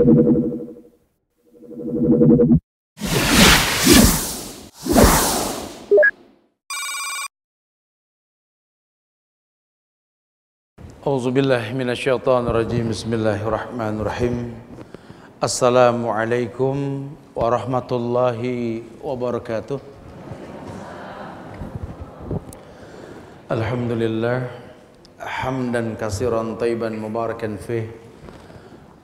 أعوذ بالله من الشيطان الرجيم. بسم الله الرحمن الرحيم. السلام عليكم ورحمة الله وبركاته. الحمد لله. حمدا كثيرا طيبا مباركا فيه.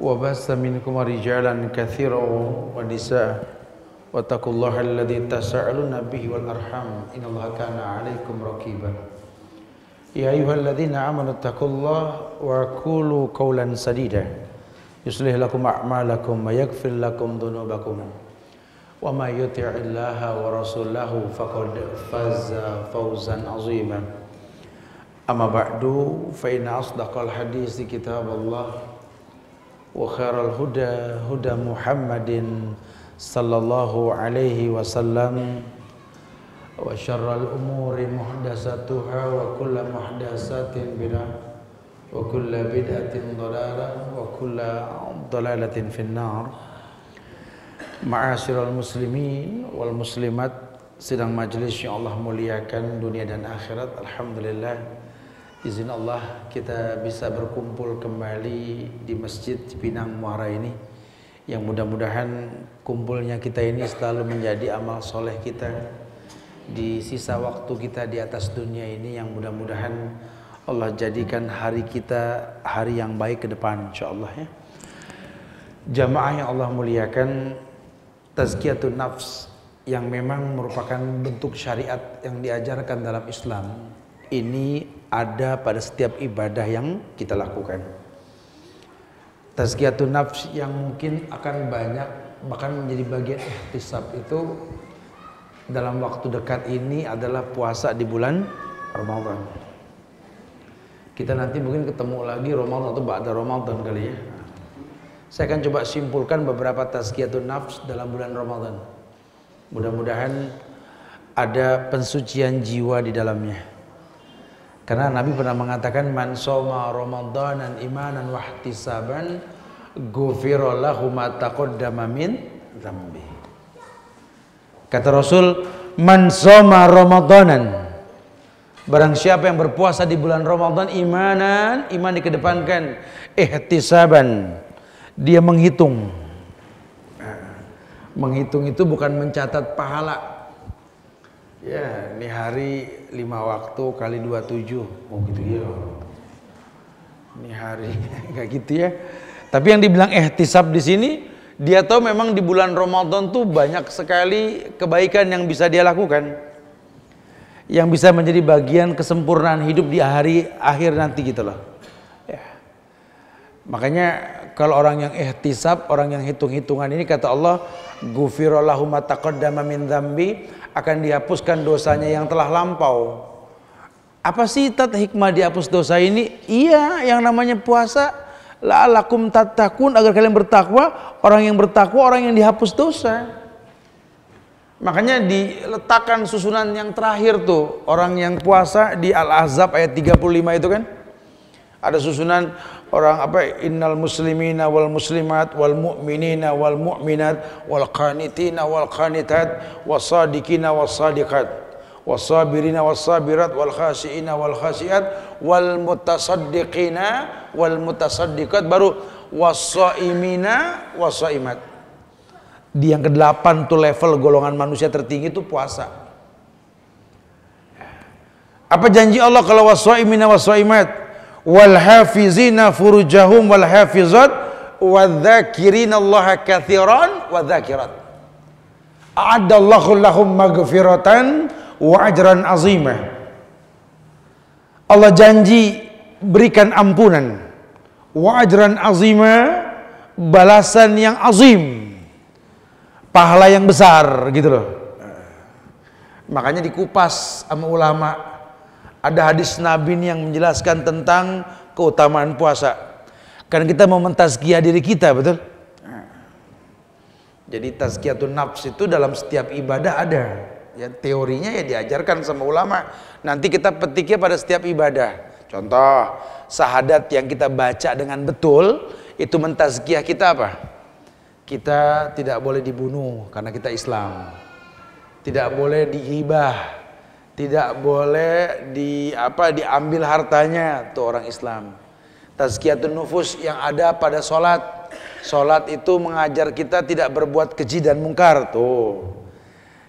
وبث منكم رجالا كثيرا ونساء. واتقوا الله الذي تساءلون به والأرحام. إن الله كان عليكم رقيبا. يا أيها الذين آمنوا اتقوا الله وقولوا قولا سديدا. يصلح لكم أعمالكم ويغفر لكم ذنوبكم. وما يطع الله ورسوله فقد فاز فوزا عظيما. أما بعد فإن أصدق الحديث كتاب الله. وخير الهدى هدى محمد صلى الله عليه وسلم وشر الأمور محدثاتها وكل محدثات بدعة وكل بدعة ضلالة وكل ضلالة في النار Ma'asyiral muslimin wal muslimat sidang majelis yang Allah muliakan dunia dan akhirat Alhamdulillah izin Allah kita bisa berkumpul kembali di Masjid Pinang Muara ini. Yang mudah-mudahan kumpulnya kita ini selalu menjadi amal soleh kita. Di sisa waktu kita di atas dunia ini yang mudah-mudahan Allah jadikan hari kita hari yang baik ke depan insyaallah ya. Jamaah yang Allah muliakan tazkiyatun nafs yang memang merupakan bentuk syariat yang diajarkan dalam Islam ini ada pada setiap ibadah yang kita lakukan. Tazkiyatun nafs yang mungkin akan banyak bahkan menjadi bagian ihtisab itu dalam waktu dekat ini adalah puasa di bulan Ramadan. Kita nanti mungkin ketemu lagi Ramadan atau ba'da Ramadan kali ya. Saya akan coba simpulkan beberapa tazkiyatun nafs dalam bulan Ramadan. Mudah-mudahan ada pensucian jiwa di dalamnya. Karena Nabi pernah mengatakan man soma ramadanan imanan wa ihtisaban ghufira lahu ma taqaddama min dzambi. Kata Rasul, man soma ramadanan Barang siapa yang berpuasa di bulan Ramadan imanan, iman dikedepankan, ihtisaban, dia menghitung. Menghitung itu bukan mencatat pahala. Ya, ini hari lima waktu kali dua tujuh, oh gitu ya. Ini hari kayak gitu ya. Tapi yang dibilang ihtisab di sini, dia tahu memang di bulan Ramadan tuh banyak sekali kebaikan yang bisa dia lakukan. Yang bisa menjadi bagian kesempurnaan hidup di hari akhir nanti gitu loh. Ya. Makanya kalau orang yang ihtisab, orang yang hitung-hitungan ini kata Allah, "Ghufirallahu ma taqaddama min dzambi" akan dihapuskan dosanya yang telah lampau. Apa sih tat hikmah dihapus dosa ini? Iya, yang namanya puasa la'alakum tattaqun agar kalian bertakwa. Orang yang bertakwa orang yang dihapus dosa. Makanya diletakkan susunan yang terakhir tuh orang yang puasa di Al-Ahzab ayat 35 itu kan. Ada susunan orang apa innal muslimina wal muslimat wal mu'minina wal mu'minat wal qanitina wal qanitat wasadiqina wasadiqat wasabirina wasabirat wal khashiina wal khashiat wal mutasaddiqina wal mutasaddiqat. Baru wasaimina wasaimat. Di yang kedelapan tuh level golongan manusia tertinggi itu puasa. Apa janji Allah kalau wasaimina wasaimat wal hafizina furujahum wal hafizat wadzakirina Allah katsiran wadzakirat a'adallahu lahum maghfiratan wa ajran azimah Allah janji berikan ampunan wa ajran azimah balasan yang azim. Pahala yang besar gitu loh. Makanya dikupas sama ulama. Ada hadis Nabi yang menjelaskan tentang keutamaan puasa. Karena kita mau mentazkiyah diri kita, betul? Jadi tazkiyatun nafs itu dalam setiap ibadah ada. Ya teorinya ya diajarkan sama ulama. Nanti kita petiknya pada setiap ibadah. Contoh, sahadat yang kita baca dengan betul itu mentazkiyah kita apa? Kita tidak boleh dibunuh karena kita Islam. Tidak boleh dihibah. Tidak boleh di apa diambil hartanya tuh orang Islam. Tazkiyatun nufus yang ada pada solat Sholat itu mengajar kita tidak berbuat keji dan mungkar. Tuh.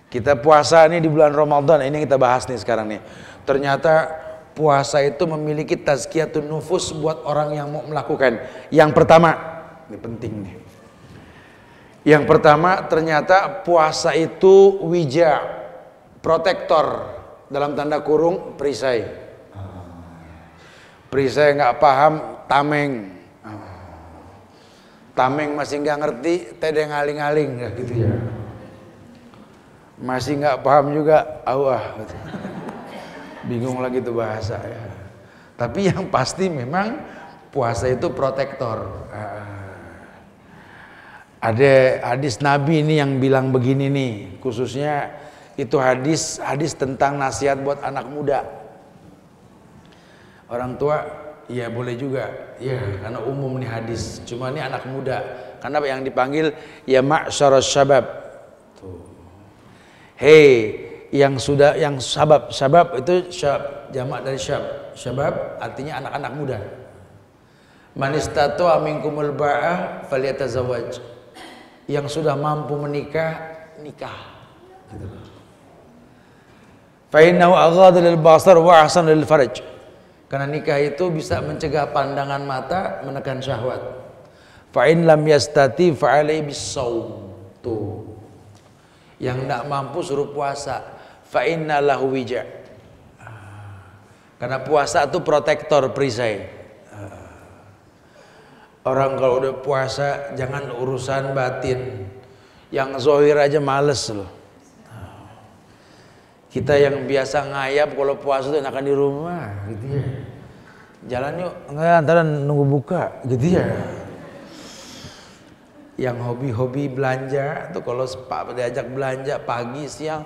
Kita puasa nih di bulan Ramadan. Ini kita bahas nih sekarang nih. Ternyata puasa itu memiliki tazkiyatun nufus buat orang yang mau melakukan. Yang pertama, ini penting nih. Yang pertama ternyata puasa itu wija, protektor dalam tanda kurung perisai. Perisai nggak paham tameng Tameng masih nggak ngerti, tede ngaling-ngaling ya gitu ya. Masih nggak paham juga, awah. Bingung lagi tuh bahasa ya. Tapi yang pasti memang puasa itu protektor. Ada hadis Nabi ini yang bilang begini nih, khususnya itu hadis hadis tentang nasihat buat anak muda. Orang tua Iya boleh juga. Iya karena umum nih hadis. Cuma ini anak muda. Karena yang dipanggil ya ma'syarus syabab. Hei yang sudah yang sabab sabab itu syab jamak dari syab syabab artinya anak-anak muda manistatu aminkumul ba'ah falyatazawwaj yang sudah mampu menikah nikah gitu innahu aghadhu lil basar wa ahsan farj karena nikah itu bisa mencegah pandangan mata menekan syahwat. Fa'in lam yastati fa'alai bisawm. Tuh. Yang tidak mampu suruh puasa. Fa'inna lahu wija. Karena puasa itu protektor perisai. Orang kalau udah puasa jangan urusan batin. Yang zohir aja males loh. Kita yang biasa ngayap kalau puasa itu enakan di rumah gitu ya. Jalan yuk, enggak antara nunggu buka gitu ya. Yang hobi-hobi belanja tuh kalau pak diajak belanja pagi siang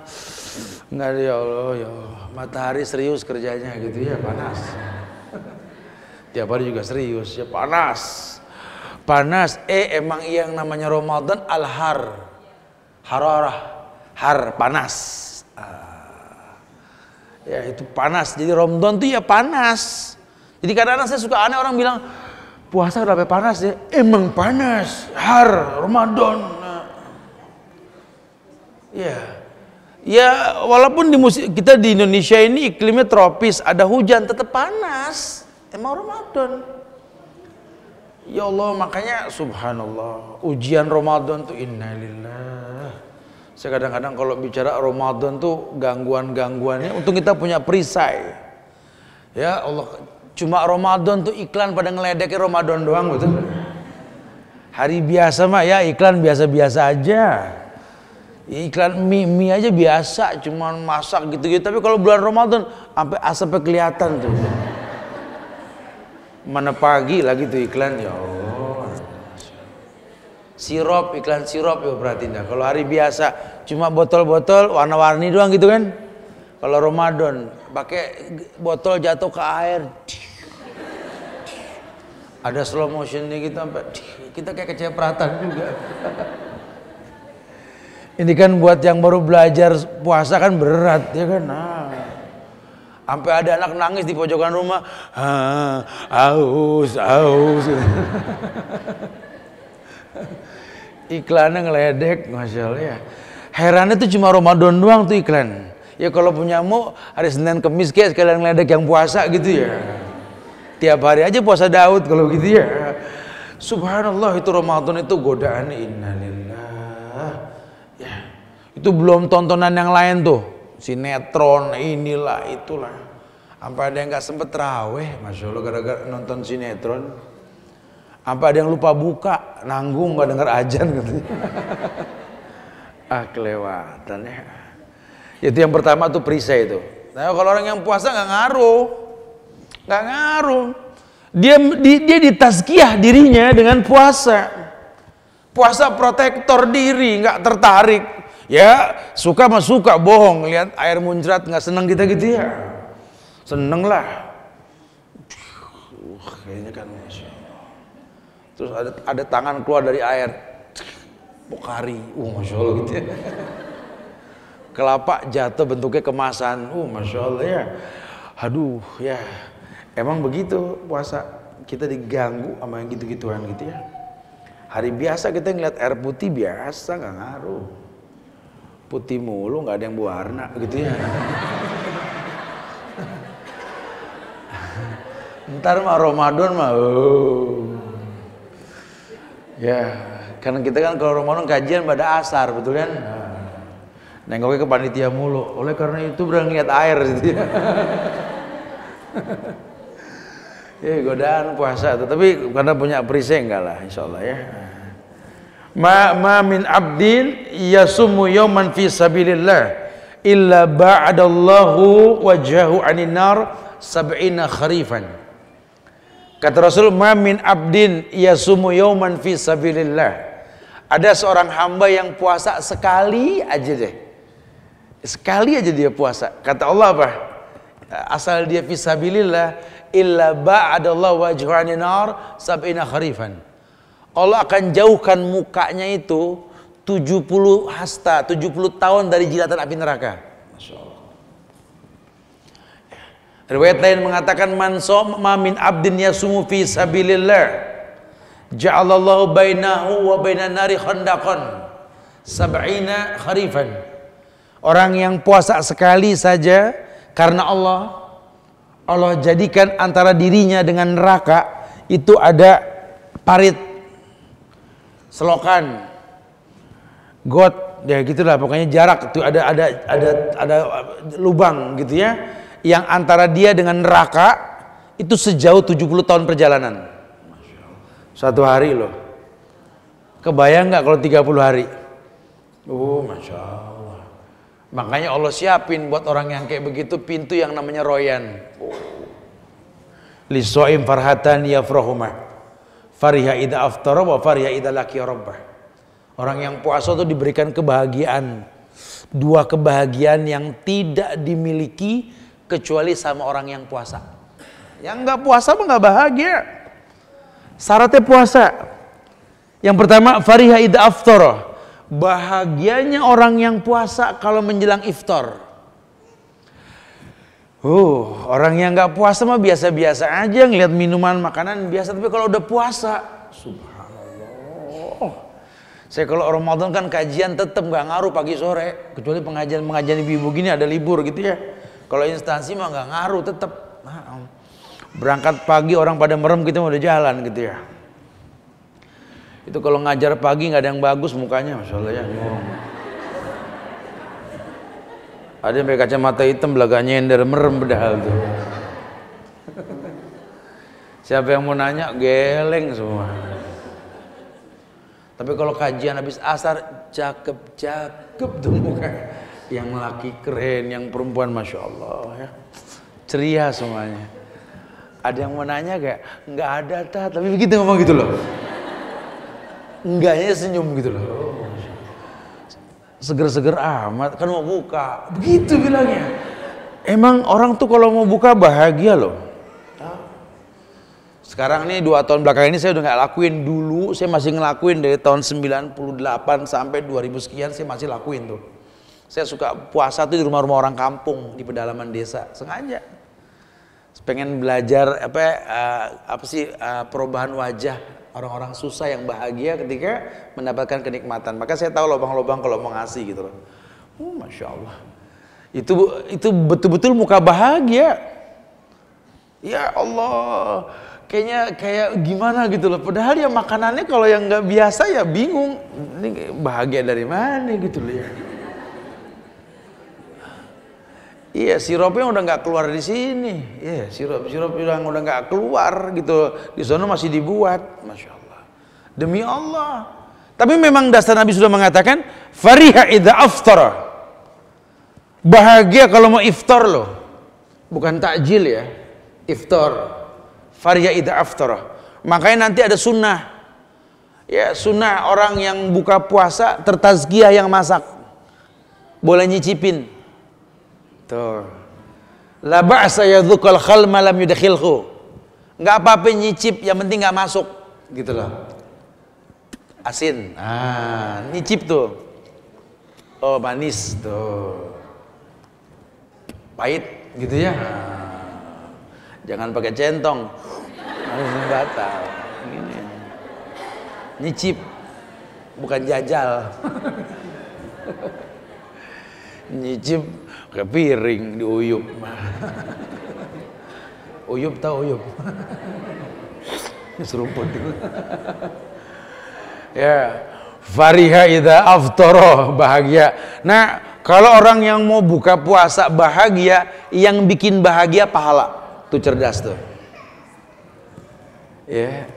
enggak ya Allah ya matahari serius kerjanya gitu ya panas. Tiap hari juga serius ya panas. Panas eh emang yang namanya Ramadan al-har. Hararah, har panas. Ya itu panas. Jadi Ramadan tuh ya panas. Jadi kadang-kadang saya suka aneh orang bilang puasa udah panas ya. Emang panas. Har Ramadan. Ya. Ya walaupun di musik, kita di Indonesia ini iklimnya tropis, ada hujan tetap panas. Emang Ramadan. Ya Allah makanya subhanallah ujian Ramadan tuh innalillah saya kadang-kadang kalau bicara Ramadan tuh gangguan-gangguannya untuk kita punya perisai. Ya Allah, cuma Ramadan tuh iklan pada ngeledekin Ramadan doang betul. Hari biasa mah ya iklan biasa-biasa aja. Iklan mie, mie aja biasa, cuma masak gitu-gitu. Tapi kalau bulan Ramadan sampai asapnya kelihatan tuh. Mana pagi lagi tuh iklan ya Allah Sirop, iklan sirop ya berarti dah. Kalau hari biasa cuma botol-botol warna-warni doang gitu kan. Kalau Ramadan pakai botol jatuh ke air. Ada slow motionnya gitu sampai kita kayak kecipratan juga. Ini kan buat yang baru belajar puasa kan berat ya kan. Nah. Sampai ada anak nangis di pojokan rumah. Ah, aus, aus. iklannya ngeledek masya Allah ya. Herannya tuh cuma Ramadan doang tuh iklan. Ya kalau punyamu hari Senin Kemis kayak sekalian ngeledek yang puasa gitu ya. Tiap hari aja puasa Daud kalau gitu ya. Subhanallah itu Ramadan itu godaan. Innalillah ya. Itu belum tontonan yang lain tuh. Sinetron inilah itulah. Sampai ada yang nggak sempet raweh masya Allah gara-gara nonton sinetron Apa ada yang lupa buka, nanggung nggak dengar ajan gitu. ah kelewatan ya. Itu yang pertama tuh perisai itu. Nah, kalau orang yang puasa nggak ngaruh, nggak ngaruh. Dia di, dia ditazkiyah dirinya dengan puasa. Puasa protektor diri, nggak tertarik. Ya suka mah suka bohong lihat air muncrat nggak seneng kita gitu ya. Seneng lah. Uh, kayaknya kan Terus ada, ada tangan keluar dari air. Pokari. Uh, masya Allah gitu ya kelapa jatuh bentuknya kemasan. Uh, masya Allah ya. Aduh ya, emang begitu puasa kita diganggu sama yang gitu-gituan gitu ya. Hari biasa kita ngeliat air putih biasa nggak ngaruh. Putih mulu nggak ada yang berwarna gitu ya. Ntar mah Ramadan mah, oh. Ya karena kita kan kalau Ramadan kajian pada asar betul kan? nengoknya ke panitia mulu. Oleh karena itu berani lihat air gitu ya. Ya godaan puasa tapi karena punya perisai enggak lah insyaallah ya. Ma ma min abdin yasumu yawman fi sabilillah illa ba'adallahu wajhahu anin nar sab'ina kharifan kata Rasul ma min abdin yasumu yawman fi sabilillah ada seorang hamba yang puasa sekali aja deh Sekali aja dia puasa. Kata Allah apa? Asal dia fisabilillah illa ba'adallah wajhani nar sab'ina kharifan. Allah akan jauhkan mukanya itu 70 hasta, 70 tahun dari jilatan api neraka. Masya Allah. Riwayat lain mengatakan man ma min abdin yasumu fi sabilillah ja'alallahu bainahu wa bainan nari khandaqan sab'ina kharifan. Orang yang puasa sekali saja karena Allah Allah jadikan antara dirinya dengan neraka itu ada parit selokan got ya gitulah pokoknya jarak itu ada ada ada ada lubang gitu ya yang antara dia dengan neraka itu sejauh 70 tahun perjalanan satu hari loh kebayang nggak kalau 30 hari oh masya Allah Makanya Allah siapin buat orang yang kayak begitu pintu yang namanya royan. Lisoim farhatan yafrahumah. Fariha ida aftara wa fariha ida laki rabbah. Orang yang puasa itu diberikan kebahagiaan. Dua kebahagiaan yang tidak dimiliki kecuali sama orang yang puasa. Yang nggak puasa mah nggak bahagia. Syaratnya puasa. Yang pertama fariha ida aftara Bahagianya orang yang puasa kalau menjelang iftar. Uh, orang yang nggak puasa mah biasa-biasa aja ngeliat minuman makanan biasa tapi kalau udah puasa, subhanallah. Saya kalau Ramadan kan kajian tetap nggak ngaruh pagi sore, kecuali pengajian pengajian ibu-ibu gini ada libur gitu ya. Kalau instansi mah nggak ngaruh tetap. Berangkat pagi orang pada merem kita udah jalan gitu ya. Itu kalau ngajar pagi nggak ada yang bagus mukanya, masya ya. Ada yang pakai kacamata hitam belakangnya yang dari merem bedahal tuh. Siapa yang mau nanya geleng semua. Tapi kalau kajian habis asar cakep cakep tuh muka. Yang laki keren, yang perempuan masya Allah ya. Ceria semuanya. Ada yang mau nanya kayak nggak ada ta, tapi begitu ngomong gitu loh. Enggaknya senyum gitu loh. Seger-seger amat kan mau buka. Begitu bilangnya. Emang orang tuh kalau mau buka bahagia loh. Sekarang nih dua tahun belakang ini saya udah nggak lakuin. Dulu saya masih ngelakuin dari tahun 98 sampai 2000 sekian saya masih lakuin tuh saya suka puasa tuh di rumah-rumah orang kampung di pedalaman desa sengaja pengen belajar apa uh, apa sih uh, perubahan wajah orang-orang susah yang bahagia ketika mendapatkan kenikmatan. Maka saya tahu lubang-lubang kalau mau ngasih gitu loh. Oh, Masya Allah. Itu itu betul-betul muka bahagia. Ya Allah, kayaknya kayak gimana gitu loh. Padahal ya makanannya kalau yang nggak biasa ya bingung. Ini bahagia dari mana gitu loh ya. Iya, sirupnya udah nggak keluar di sini. Iya, sirup sirup udah udah nggak keluar gitu. Di sana masih dibuat, masya Allah. Demi Allah. Tapi memang dasar Nabi sudah mengatakan, fariha idza aftara. Bahagia kalau mau iftar loh. Bukan takjil ya. Iftar. Fariha idza aftara. Makanya nanti ada sunnah. Ya, sunnah orang yang buka puasa tertazkiyah yang masak. Boleh nyicipin. Tuh. La ba'sa yadhukal khal malam yudkhilhu. Enggak apa-apa nyicip, yang penting enggak masuk. Gitu loh. Asin. Ah, nyicip tuh. Oh, manis tuh. Pahit gitu ya. Jangan pakai centong. Harus batal. Gini. Nyicip. Bukan jajal. nyicip ke piring diuyup uyup. Tau uyup? Seruput ya. Fariha idza aftara bahagia. Nah kalau orang yang mau buka puasa bahagia yang bikin bahagia pahala. Tuh cerdas tuh. Ya.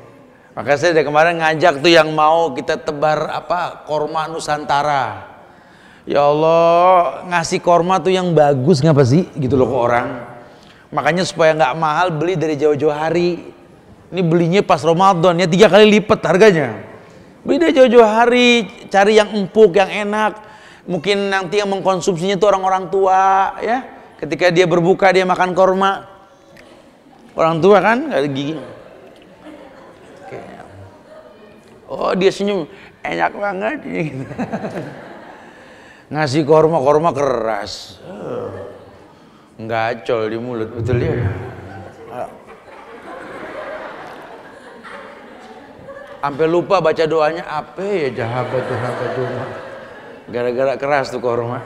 Maka saya dari kemarin ngajak tuh yang mau kita tebar apa korma nusantara Ya Allah, ngasih korma tuh yang bagus ngapa sih gitu loh ke orang. Makanya supaya nggak mahal beli dari jauh-jauh hari. Ini belinya pas Ramadan ya tiga kali lipat harganya. Beli dari jauh-jauh hari, cari yang empuk, yang enak. Mungkin nanti yang mengkonsumsinya itu orang-orang tua ya. Ketika dia berbuka dia makan korma. Orang tua kan nggak ada gigi. Oh dia senyum, enak banget. ngasih korma korma keras. Ngacol di mulut betul ya? Sampai lupa baca doanya apa ya jahabat jahabat cuma gara-gara keras tuh korma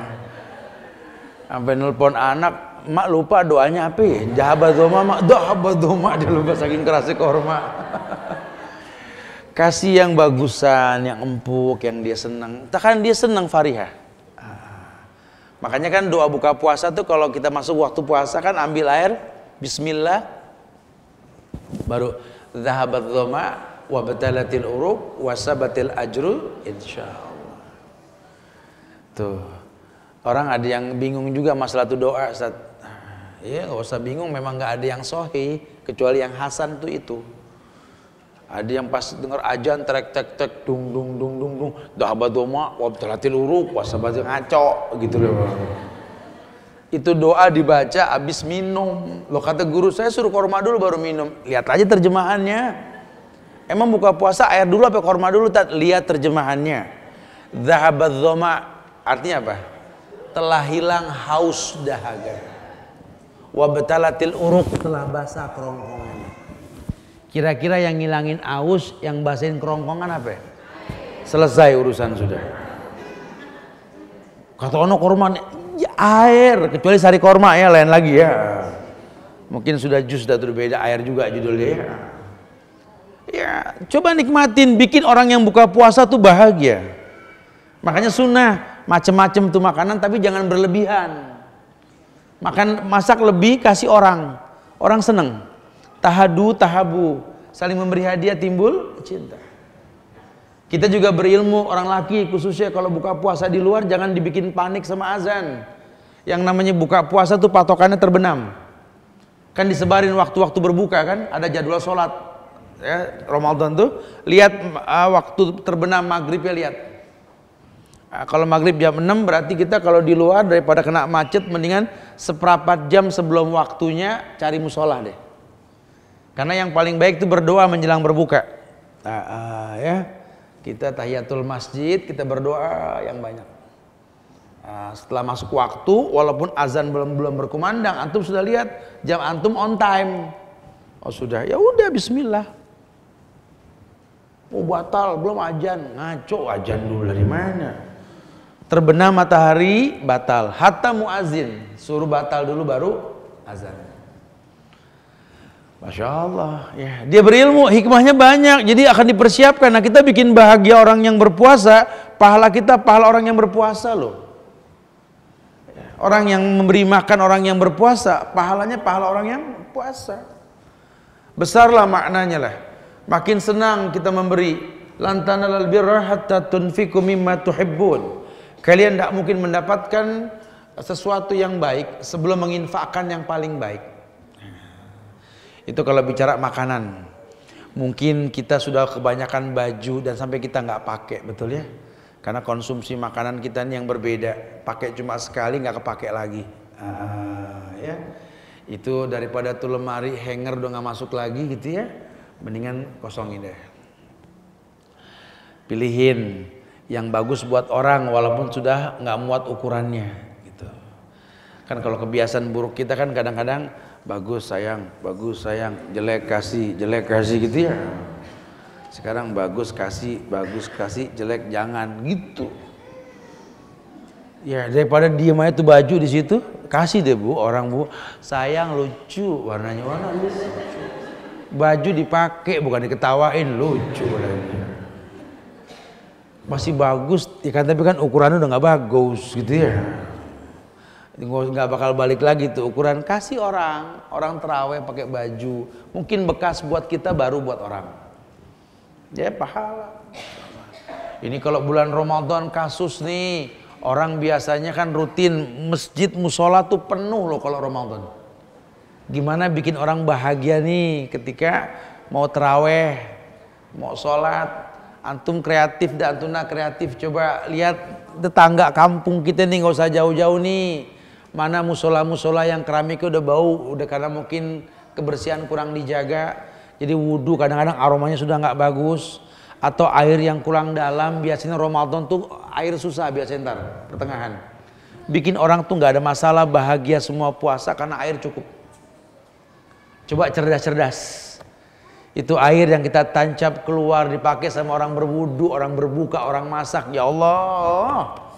sampai nelpon anak mak lupa doanya apa ya? Jahabat doma mak jahabat doma dia lupa saking kerasnya korma kasih yang bagusan yang empuk yang dia senang. Takkan dia senang Farihah Makanya kan doa buka puasa tuh kalau kita masuk waktu puasa kan ambil air bismillah baru zahabat dhama wa batalatil uruq wa sabatil ajru insyaallah. Tuh. Orang ada yang bingung juga masalah tuh doa Ustaz. Ya, enggak usah bingung memang nggak ada yang sahih kecuali yang hasan tuh itu. Ada yang pas dengar ajan trek tek tek dung dung dung dung dung dah badoma wabtalatil uruk wasabat ngaco gitu loh. Itu doa dibaca habis minum. Lo kata guru saya suruh korma dulu baru minum. Lihat aja terjemahannya. Emang buka puasa air dulu apa korma dulu? Tat? Lihat terjemahannya. Zahabat dhoma artinya apa? Telah hilang haus dahaga. Wabtalatil uruk telah basah kerongkongan. Kira-kira yang ngilangin aus, yang basahin kerongkongan apa? Selesai urusan sudah. Kata ono korma ya air, kecuali sari korma ya lain lagi ya. Mungkin sudah jus sudah berbeda air juga judulnya ya. Ya, coba nikmatin, bikin orang yang buka puasa tuh bahagia. Makanya sunnah, macem-macem tuh makanan tapi jangan berlebihan. Makan masak lebih kasih orang, orang seneng tahadu tahabu. Saling memberi hadiah timbul cinta. Kita juga berilmu orang laki khususnya kalau buka puasa di luar jangan dibikin panik sama azan. Yang namanya buka puasa tuh patokannya terbenam. Kan disebarin waktu-waktu berbuka kan ada jadwal sholat. Ya Ramadan tuh lihat uh, waktu terbenam maghrib ya lihat. Nah, kalau maghrib jam 6 berarti kita kalau di luar daripada kena macet mendingan seperempat jam sebelum waktunya cari musola deh. Karena yang paling baik itu berdoa menjelang berbuka. Nah, uh, ya, kita tahiyatul masjid, kita berdoa yang banyak. Nah, setelah masuk waktu, walaupun azan belum belum berkumandang, antum sudah lihat jam antum on time. Oh sudah, ya udah Bismillah. Oh batal, belum ajan, ngaco ajan dulu dari mana? Terbenam matahari batal, hatta muazin suruh batal dulu baru azan. Masya Allah, ya. dia berilmu, hikmahnya banyak, jadi akan dipersiapkan. Nah kita bikin bahagia orang yang berpuasa, pahala kita pahala orang yang berpuasa loh. Orang yang memberi makan orang yang berpuasa, pahalanya pahala orang yang puasa. Besarlah maknanya lah. Makin senang kita memberi, lan tanalal birra hatta tunfiqu mimma tuhibbun. Kalian tidak mungkin mendapatkan sesuatu yang baik sebelum menginfakkan yang paling baik. Itu kalau bicara makanan. Mungkin kita sudah kebanyakan baju dan sampai kita nggak pakai, betul ya? Karena konsumsi makanan kita ini yang berbeda. Pakai cuma sekali nggak kepake lagi. Ah, ya. Itu daripada tuh lemari hanger udah nggak masuk lagi gitu ya. Mendingan kosongin deh. Pilihin yang bagus buat orang walaupun sudah nggak muat ukurannya gitu. Kan kalau kebiasaan buruk kita kan kadang-kadang bagus sayang, bagus sayang, jelek kasih, jelek kasih gitu ya. Sekarang bagus kasih, bagus kasih, jelek jangan. Gitu. Ya daripada diem aja tuh baju di situ, kasih deh bu orang bu, sayang lucu, warnanya warna lucu. Baju dipakai bukan diketawain. Lucu. Masih bagus, ya kan tapi kan ukurannya udah nggak bagus gitu ya nggak bakal balik lagi tuh ukuran. Kasih orang orang teraweh pakai baju. Mungkin bekas buat kita baru buat orang. Ya pahala. Ini kalau bulan Ramadan kasus nih orang biasanya kan rutin masjid musola tuh penuh loh kalau Ramadan. Gimana bikin orang bahagia nih ketika mau teraweh mau sholat. Antum kreatif dan antuna kreatif. Coba lihat tetangga kampung kita nih nggak usah jauh-jauh nih mana musola-musola yang keramiknya udah bau udah karena mungkin kebersihan kurang dijaga. Jadi wudhu kadang-kadang aromanya sudah nggak bagus. Atau air yang kurang dalam biasanya Ramadan tuh air susah biasanya ntar pertengahan. Bikin orang tuh nggak ada masalah bahagia semua puasa karena air cukup. Coba cerdas-cerdas. Itu air yang kita tancap keluar dipakai sama orang berwudu orang berbuka orang masak. Ya Allah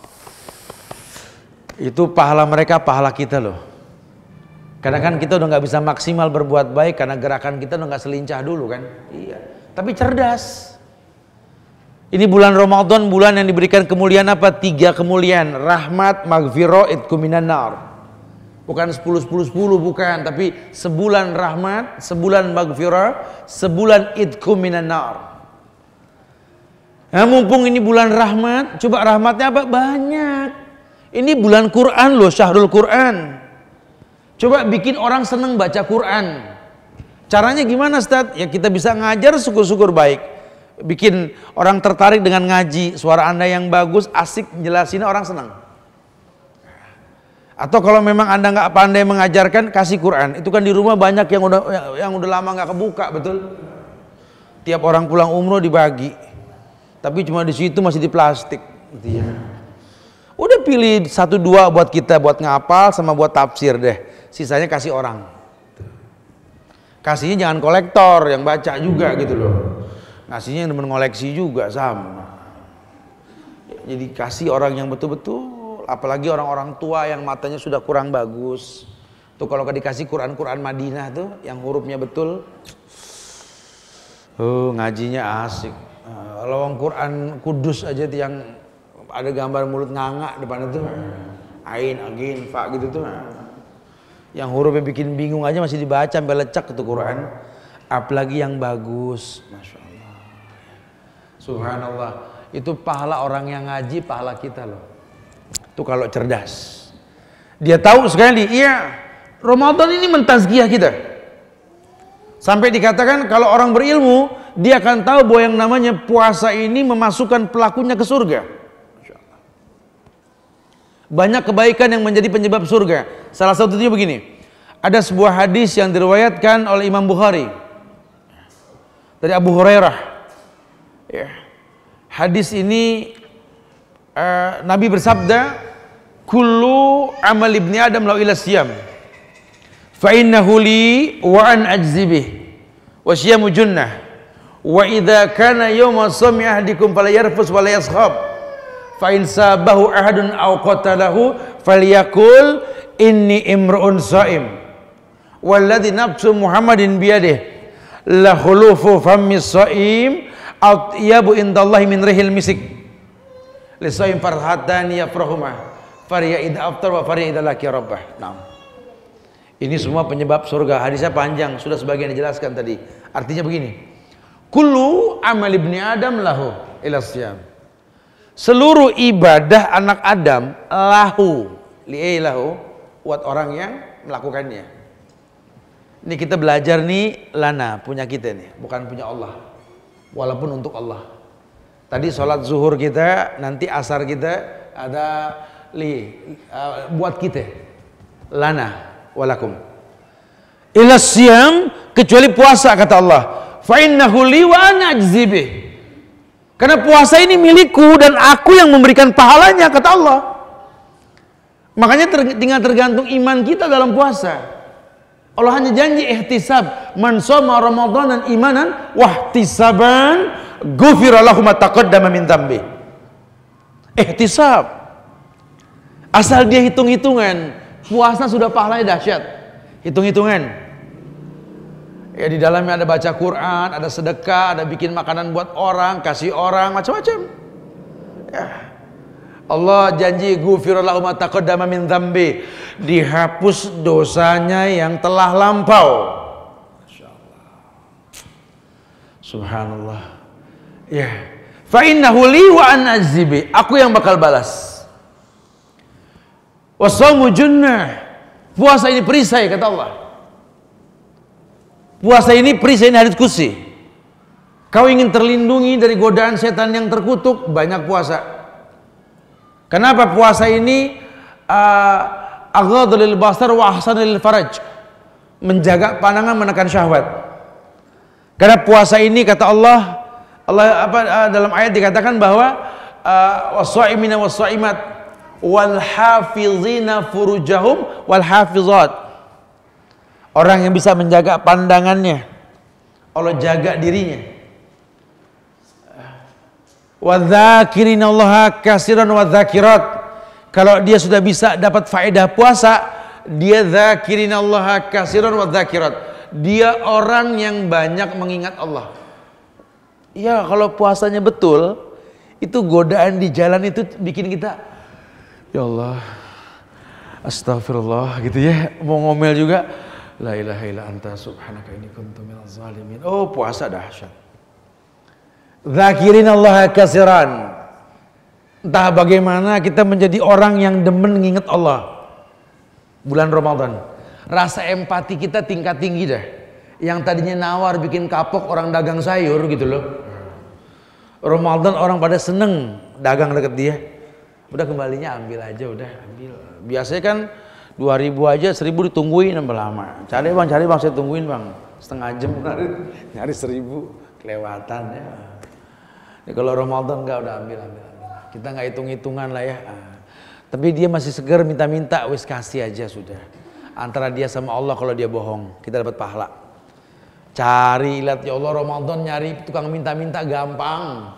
itu pahala mereka pahala kita loh. Karena kan kita udah nggak bisa maksimal berbuat baik karena gerakan kita udah nggak selincah dulu kan? Iya. Tapi cerdas. Ini bulan Ramadan bulan yang diberikan kemuliaan apa? Tiga kemuliaan. Rahmat maghfirah itkuminan nar. Bukan 10 10 10 bukan. Tapi sebulan rahmat sebulan maghfirah sebulan itkuminan nar. Nah, mumpung ini bulan rahmat, coba rahmatnya apa? Banyak. Ini bulan Quran loh, syahrul Quran. Coba bikin orang seneng baca Quran. Caranya gimana Ustaz? Ya kita bisa ngajar syukur-syukur baik. Bikin orang tertarik dengan ngaji, suara Anda yang bagus, asik jelasin orang senang. Atau kalau memang Anda nggak pandai mengajarkan, kasih Quran. Itu kan di rumah banyak yang udah yang udah lama nggak kebuka, betul? Tiap orang pulang umroh dibagi. Tapi cuma di situ masih di plastik. Gitu ya. Udah pilih satu dua buat kita buat ngapal sama buat tafsir deh. Sisanya kasih orang. Kasihnya jangan kolektor yang baca juga gitu loh. Ngasihnya yang mengoleksi juga sama. Jadi kasih orang yang betul-betul, apalagi orang-orang tua yang matanya sudah kurang bagus. Tuh kalau dikasih Quran-Quran Madinah tuh yang hurufnya betul. Oh, ngajinya asik. Kalau Quran Kudus aja yang ada gambar mulut nganga depan itu. Ain agin fa gitu tuh. Yang hurufnya bikin bingung aja masih dibaca sampai lecak itu Quran. Apalagi yang bagus. Masya Allah subhanallah. Itu pahala orang yang ngaji pahala kita loh. Itu kalau cerdas. Dia tahu sekali iya Ramadan ini mentazkiyah kita. Sampai dikatakan kalau orang berilmu dia akan tahu bahwa yang namanya puasa ini memasukkan pelakunya ke surga banyak kebaikan yang menjadi penyebab surga. Salah satunya begini. Ada sebuah hadis yang diriwayatkan oleh Imam Bukhari dari Abu Hurairah. Ya. Hadis ini uh, Nabi bersabda, "Kullu amal ibni Adam lau ila siyam. Fa innahu li wa an ajzi bih. Wa siyamu junnah. Wa idza kana yawma sami ahdikum fala yarfus wa la yaskhab." Fa in sabahu ahadun aw qatalahu falyakul inni imruun saim. Walladhi nafsu muhammadin biyadih la khulufu fammi saim atyabu indallahi min rihil misik. Li saim farhatan yafrahuma fariya idha aftar wa fariya idha laki rabbah. Nah. ini semua penyebab surga. Hadisnya panjang sudah sebagian dijelaskan tadi. Artinya begini Kullu amal ibni Adam lahu ila siyam. Seluruh ibadah anak Adam lahu li'ai lahu buat orang yang melakukannya. Ini kita belajar nih lana punya kita nih, bukan punya Allah. Walaupun untuk Allah. Tadi sholat zuhur kita, nanti asar kita ada li uh, buat kita. Lana walakum. Ila siyam kecuali puasa kata Allah fa li wa ana Karena puasa ini milikku dan aku yang memberikan pahalanya kata Allah. Makanya ter, tinggal tergantung iman kita dalam puasa. Allah hanya janji ihtisab man shoma ramadanan imanan wahtisaban ghufira lahu ma taqaddama min dzambi. Ihtisab. Asal dia hitung-hitungan, puasa sudah pahalanya dahsyat. Hitung-hitungan. Ya di dalamnya ada baca Quran, ada sedekah, ada bikin makanan buat orang, kasih orang, macam-macam. Ya. Allah janji ghufirallahu ma taqaddama min dzambi, dihapus dosanya yang telah lampau. Subhanallah. Ya. Fa innahu li wa azibi. Aku yang bakal balas. Wasamu junnah. Puasa ini perisai kata Allah. Puasa ini perisai ini hadits kursi. Kau ingin terlindungi dari godaan setan yang terkutuk, banyak puasa. Kenapa puasa ini uh, aghadul basar wa ahsanul faraj? Menjaga pandangan menekan syahwat. Karena puasa ini kata Allah Allah apa uh, dalam ayat dikatakan bahwa uh, wasa'imina wasa'imat wal hafizina furujahum wal hafizat Orang yang bisa menjaga pandangannya. Allah jaga dirinya. Wadzakirin Allah kasiran wadzakirat. Kalau dia sudah bisa dapat faedah puasa, dia zakirin Allah kasiran wadzakirat. Dia orang yang banyak mengingat Allah. Ya kalau puasanya betul, itu godaan di jalan itu bikin kita ya Allah astagfirullah gitu ya mau ngomel juga La ilaha illa anta subhanaka inni kuntu minaz zalimin. Oh, puasa dahsyat. Zakirin Allah kasiran. Entah bagaimana kita menjadi orang yang demen nginget Allah. Bulan Ramadan. Rasa empati kita tingkat tinggi dah. Yang tadinya nawar bikin kapok orang dagang sayur gitu loh. Ramadan orang pada seneng dagang deket dia. Udah kembalinya ambil aja udah ambil. Biasanya kan 2000 aja 1000 ditungguin sampai lama. Cari bang, cari bang, saya tungguin bang. Setengah jam nyari, nyari 1000 kelewatan ya. Ini kalau Ramadan enggak udah ambil, ambil, ambil. Kita nggak hitung-hitungan lah ya. Ah. Tapi dia masih segar minta-minta, wis kasih aja sudah. Antara dia sama Allah kalau dia bohong, kita dapat pahala. Cari lihat ya Allah Ramadan nyari tukang minta-minta gampang.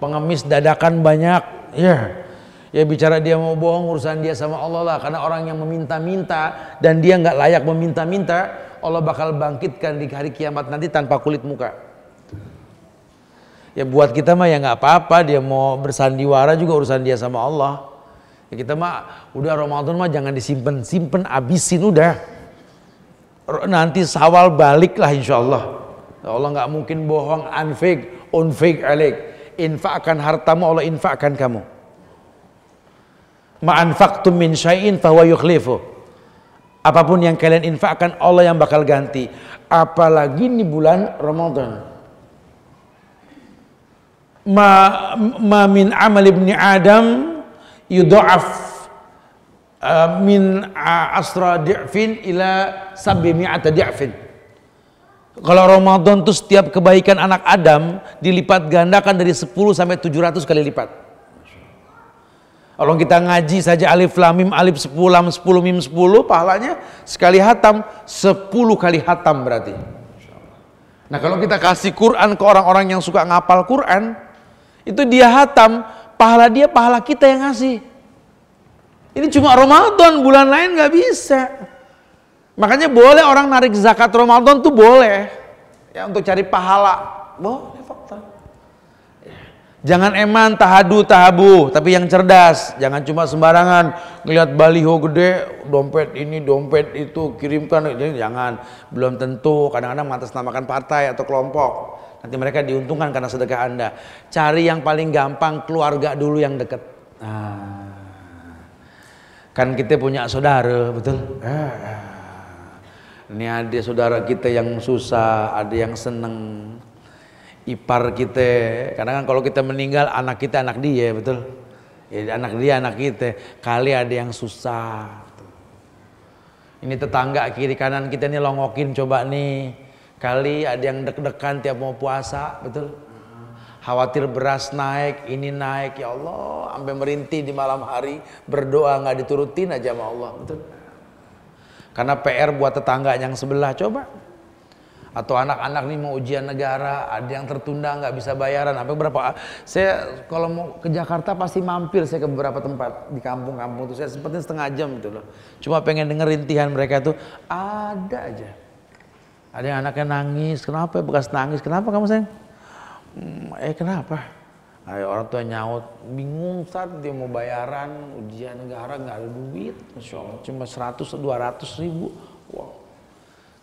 Pengemis dadakan banyak, ya. Yeah Ya bicara dia mau bohong urusan dia sama Allah lah. Karena orang yang meminta-minta dan dia nggak layak meminta-minta, Allah bakal bangkitkan di hari kiamat nanti tanpa kulit muka. Ya buat kita mah ya nggak apa-apa. Dia mau bersandiwara juga urusan dia sama Allah. Ya kita mah udah Ramadan mah jangan disimpan, simpen abisin udah. Nanti sawal balik lah insya Allah. Allah nggak mungkin bohong, unfake, unfake alik. Infakkan hartamu Allah infakkan kamu ma'anfaqtum min syai'in fahuwa yukhlifu. Apa pun yang kalian infakkan Allah yang bakal ganti. Apalagi di bulan Ramadan. Ma, ma min amal ibni Adam yudha'af uh, min asra di'fin ila sabbi mi'ata di'fin. Kalau Ramadan itu setiap kebaikan anak Adam dilipat gandakan dari 10 sampai 700 kali lipat kalau kita ngaji saja alif lam mim alif 10 lam 10 mim 10 pahalanya sekali hatam 10 kali hatam berarti. Nah kalau kita kasih Quran ke orang-orang yang suka ngapal Quran, itu dia hatam, pahala dia pahala kita yang ngasih. Ini cuma Ramadan, bulan lain nggak bisa. Makanya boleh orang narik zakat Ramadan tuh boleh. Ya untuk cari pahala. Boleh fakta. Jangan eman tahadu tahabu, tapi yang cerdas. Jangan cuma sembarangan ngelihat baliho gede, dompet ini, dompet itu, kirimkan. Jangan, belum tentu. Kadang-kadang mengatasnamakan partai atau kelompok. Nanti mereka diuntungkan karena sedekah Anda. Cari yang paling gampang keluarga dulu yang dekat. Nah, kan kita punya saudara, betul? Ah, ini ada saudara kita yang susah, ada yang seneng. Ipar kita, karena kan kalau kita meninggal anak kita anak dia, betul? Ya, anak dia anak kita. Kali ada yang susah. Ini tetangga kiri kanan kita nih longokin coba nih Kali ada yang deg-degan tiap mau puasa, betul? Khawatir beras naik, ini naik, ya Allah, sampai merintih di malam hari, berdoa nggak diturutin aja sama Allah, betul? Karena PR buat tetangga yang sebelah, coba. Atau anak-anak nih mau ujian negara, ada yang tertunda nggak bisa bayaran, sampai berapa? Saya kalau mau ke Jakarta pasti mampir saya ke beberapa tempat di kampung-kampung itu saya sempetin setengah jam itu loh. Cuma pengen denger rintihan mereka tuh ada aja ada yang anaknya nangis, kenapa bekas nangis? Kenapa kamu sayang? Hmm, eh kenapa? Ayo orang tua nyaut, bingung saat dia mau bayaran ujian negara nggak ada duit, cuma 100 200 ribu. Wow.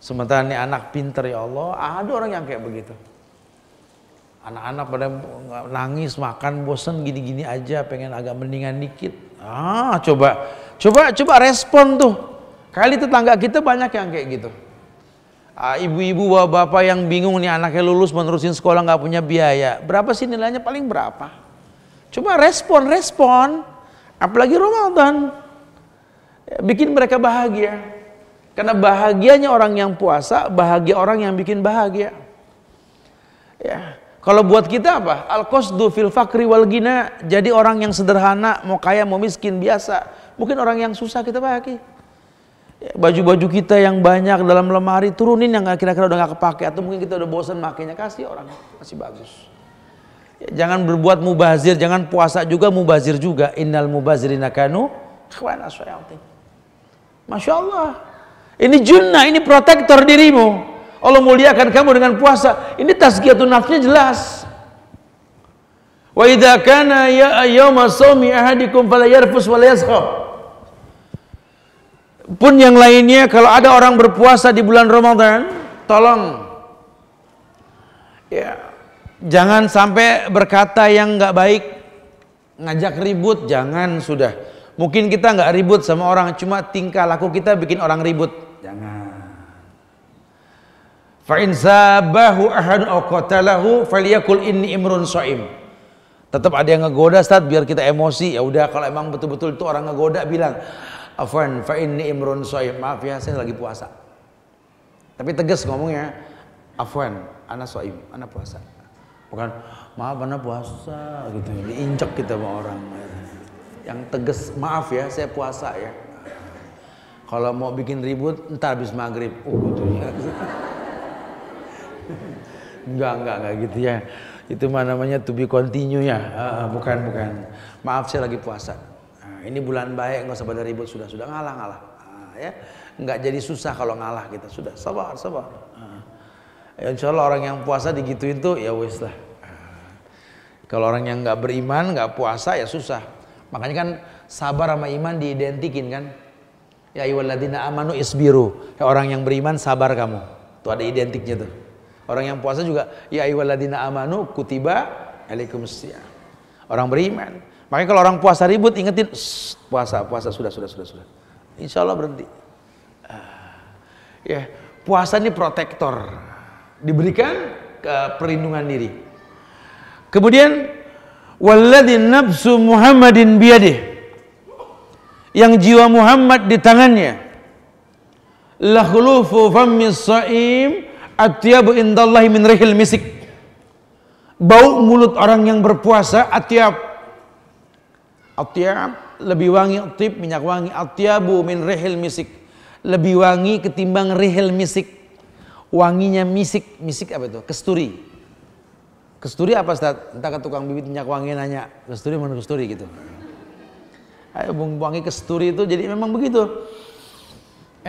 Sementara ini anak pinter ya Allah, ada orang yang kayak begitu. Anak-anak pada nangis, makan, bosen gini-gini aja, pengen agak mendingan dikit. Ah, coba, coba, coba respon tuh. Kali tetangga kita banyak yang kayak gitu. Ah, ibu-ibu bapak-bapak yang bingung nih anaknya lulus menerusin sekolah nggak punya biaya berapa sih nilainya paling berapa coba respon respon apalagi Ramadan bikin mereka bahagia karena bahagianya orang yang puasa bahagia orang yang bikin bahagia. Ya. Kalau buat kita apa? Al qasdu fil fakri wal gina jadi orang yang sederhana mau kaya mau miskin biasa. Mungkin orang yang susah kita bahagia baju-baju kita yang banyak dalam lemari turunin yang kira-kira udah gak kepake. Atau mungkin kita udah bosan makainya kasih orang. Masih bagus. Ya, jangan berbuat mubazir jangan puasa juga mubazir juga. Innal mubazirina kanu khwana Masya Allah ini junnah ini protektor dirimu. Allah muliakan kamu dengan puasa. Ini tazkiyatun nafsnya jelas. Wa idza kana ya yawma sawmi ahadikum fala yarfus pun yang lainnya kalau ada orang berpuasa di bulan Ramadan tolong. Ya jangan sampai berkata yang nggak baik ngajak ribut jangan sudah mungkin kita nggak ribut sama orang cuma tingkah laku kita bikin orang ribut jangan fa in zabahu ahad aw qatalahu falyakul inni imrun shaim tetap ada yang ngegoda Ustaz biar kita emosi ya udah kalau emang betul-betul itu orang ngegoda bilang Afwan fa inni imrun soim. Maaf ya saya lagi puasa. Tapi tegas ngomongnya. Afwan, anak soim, anak puasa. Bukan maaf anak puasa gitu. Diinjek kita sama orang. Yang tegas, maaf ya saya puasa ya. Kalau mau bikin ribut entar habis maghrib. Oh gitu ya. enggak, enggak, enggak gitu ya. Itu mah namanya to be continue ya. Uh, bukan, bukan. Maaf saya lagi puasa ini bulan baik nggak usah pada ribut sudah sudah ngalah ngalah nah, ya nggak jadi susah kalau ngalah kita sudah sabar sabar nah. ya, insya Allah orang yang puasa digituin tuh ya wes lah nah. kalau orang yang nggak beriman nggak puasa ya susah makanya kan sabar sama iman diidentikin kan. Ya ayyuhalladzina amanu isbiru. Ya, orang yang beriman sabar kamu. Tuh ada identiknya tuh. Orang yang puasa juga ya ayyuhalladzina amanu kutiba alaikumusiyam. Orang beriman. Makanya kalau orang puasa ribut ingetin puasa, puasa sudah, sudah, sudah, sudah. Insya Allah berhenti. Uh, ya, puasa ini protektor, diberikan ke perlindungan diri. Kemudian walladzi nafsu Muhammadin biyadih. Yang jiwa Muhammad di tangannya. La khulufu fammis saim atyabu indallahi min rihil misik. Bau mulut orang yang berpuasa atyab Atyab lebih wangi tip minyak wangi. Atyabu min rihil misik. Lebih wangi ketimbang rihil misik. Wanginya misik. Misik apa itu? Kesturi kesturi apa Ustaz? entah ke tukang bibit minyak wangi nanya kesturi mana kesturi? gitu. Ayo bung wangi kesturi itu jadi memang begitu.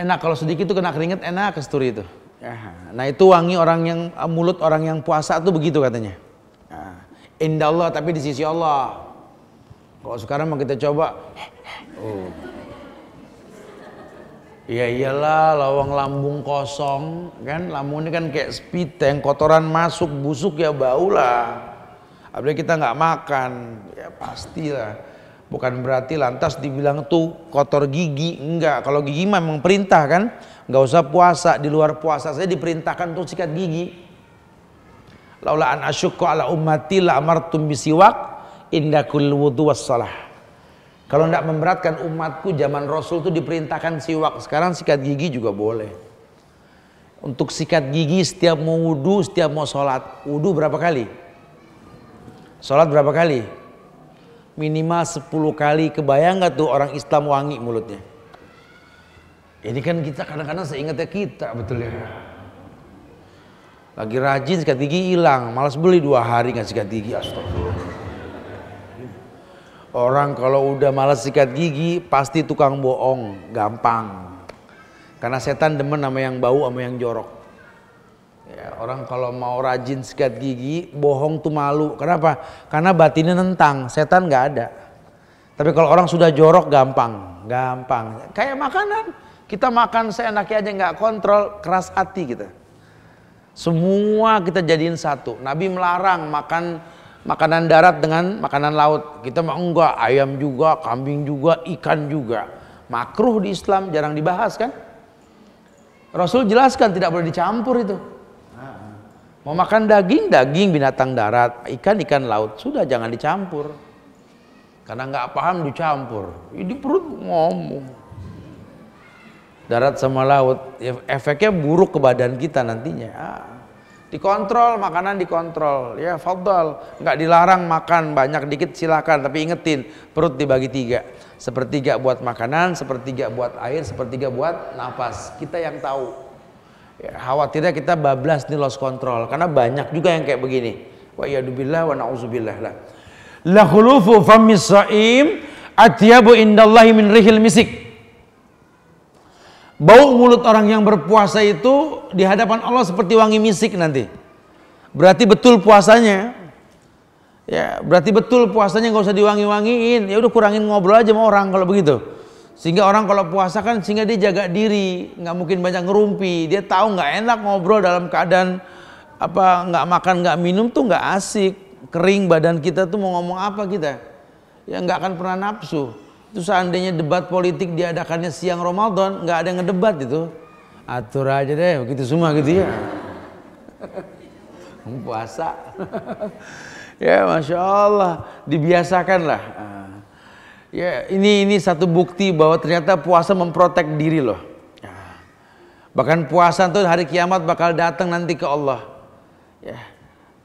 Enak kalau sedikit itu kena keringet enak kesturi itu. Ya, nah itu wangi orang yang mulut orang yang puasa tuh begitu katanya. Nah, indah Allah tapi di sisi Allah. Kalau sekarang mau kita coba, oh. Ya iyalah lawang lambung kosong kan lambung ini kan kayak spiteng kotoran masuk busuk ya bau lah. Apalagi kita nggak makan ya pastilah. Bukan berarti lantas dibilang tuh kotor gigi enggak. Kalau gigi memang perintah kan nggak usah puasa di luar puasa saya diperintahkan untuk sikat gigi. Laula an asyukku ala ummati la amartum bisiwak inda kulli wudu wassalah. Kalau tidak memberatkan umatku zaman Rasul itu diperintahkan siwak. Sekarang sikat gigi juga boleh. Untuk sikat gigi setiap mau wudhu, setiap mau sholat. Wudhu berapa kali? Sholat berapa kali? Minimal 10 kali. Kebayang gak tuh orang Islam wangi mulutnya? Ini kan kita kadang-kadang seingatnya kita betul ya. Lagi rajin sikat gigi hilang. Malas beli dua hari nggak sikat gigi. Astagfirullah. Orang kalau udah malas sikat gigi pasti tukang bohong, gampang. Karena setan demen sama yang bau sama yang jorok. Ya, orang kalau mau rajin sikat gigi, bohong tuh malu. Kenapa? Karena batinnya nentang, setan nggak ada. Tapi kalau orang sudah jorok gampang, gampang. Kayak makanan, kita makan seenaknya aja nggak kontrol, keras hati kita. Semua kita jadiin satu. Nabi melarang makan makanan darat dengan makanan laut. Kita mah enggak, ayam juga, kambing juga, ikan juga. Makruh di Islam jarang dibahas kan? Rasul jelaskan tidak boleh dicampur itu. Mau makan daging, daging binatang darat, ikan, ikan laut. Sudah jangan dicampur. Karena nggak paham dicampur. Ini perut ngomong. Darat sama laut, efeknya buruk ke badan kita nantinya. Ah. Dikontrol makanan dikontrol. Ya fadal. Nggak dilarang makan banyak dikit silakan tapi ingetin perut dibagi tiga. Sepertiga buat makanan sepertiga buat air sepertiga buat nafas kita yang tahu. Ya, khawatirnya kita bablas nih lost control karena banyak juga yang kayak begini. Wa yadubillah wa na'udzubillah lah. La khulufu famis sa'im atyabu indallahi min rihil misik Bau mulut orang yang berpuasa itu di hadapan Allah seperti wangi misik nanti. Berarti betul puasanya. Ya, berarti betul puasanya nggak usah diwangi-wangiin. Ya udah kurangin ngobrol aja sama orang kalau begitu. Sehingga orang kalau puasa kan sehingga dia jaga diri, nggak mungkin banyak ngerumpi. Dia tahu nggak enak ngobrol dalam keadaan apa nggak makan nggak minum tuh nggak asik. Kering badan kita tuh mau ngomong apa kita? Ya nggak akan pernah nafsu. Itu seandainya debat politik diadakannya siang Ramadan, nggak ada yang ngedebat itu. Atur aja deh, begitu semua gitu ya. Puasa. ya Masya Allah, dibiasakanlah. Ya ini ini satu bukti bahwa ternyata puasa memprotek diri loh. Bahkan puasa itu hari kiamat bakal datang nanti ke Allah. Ya.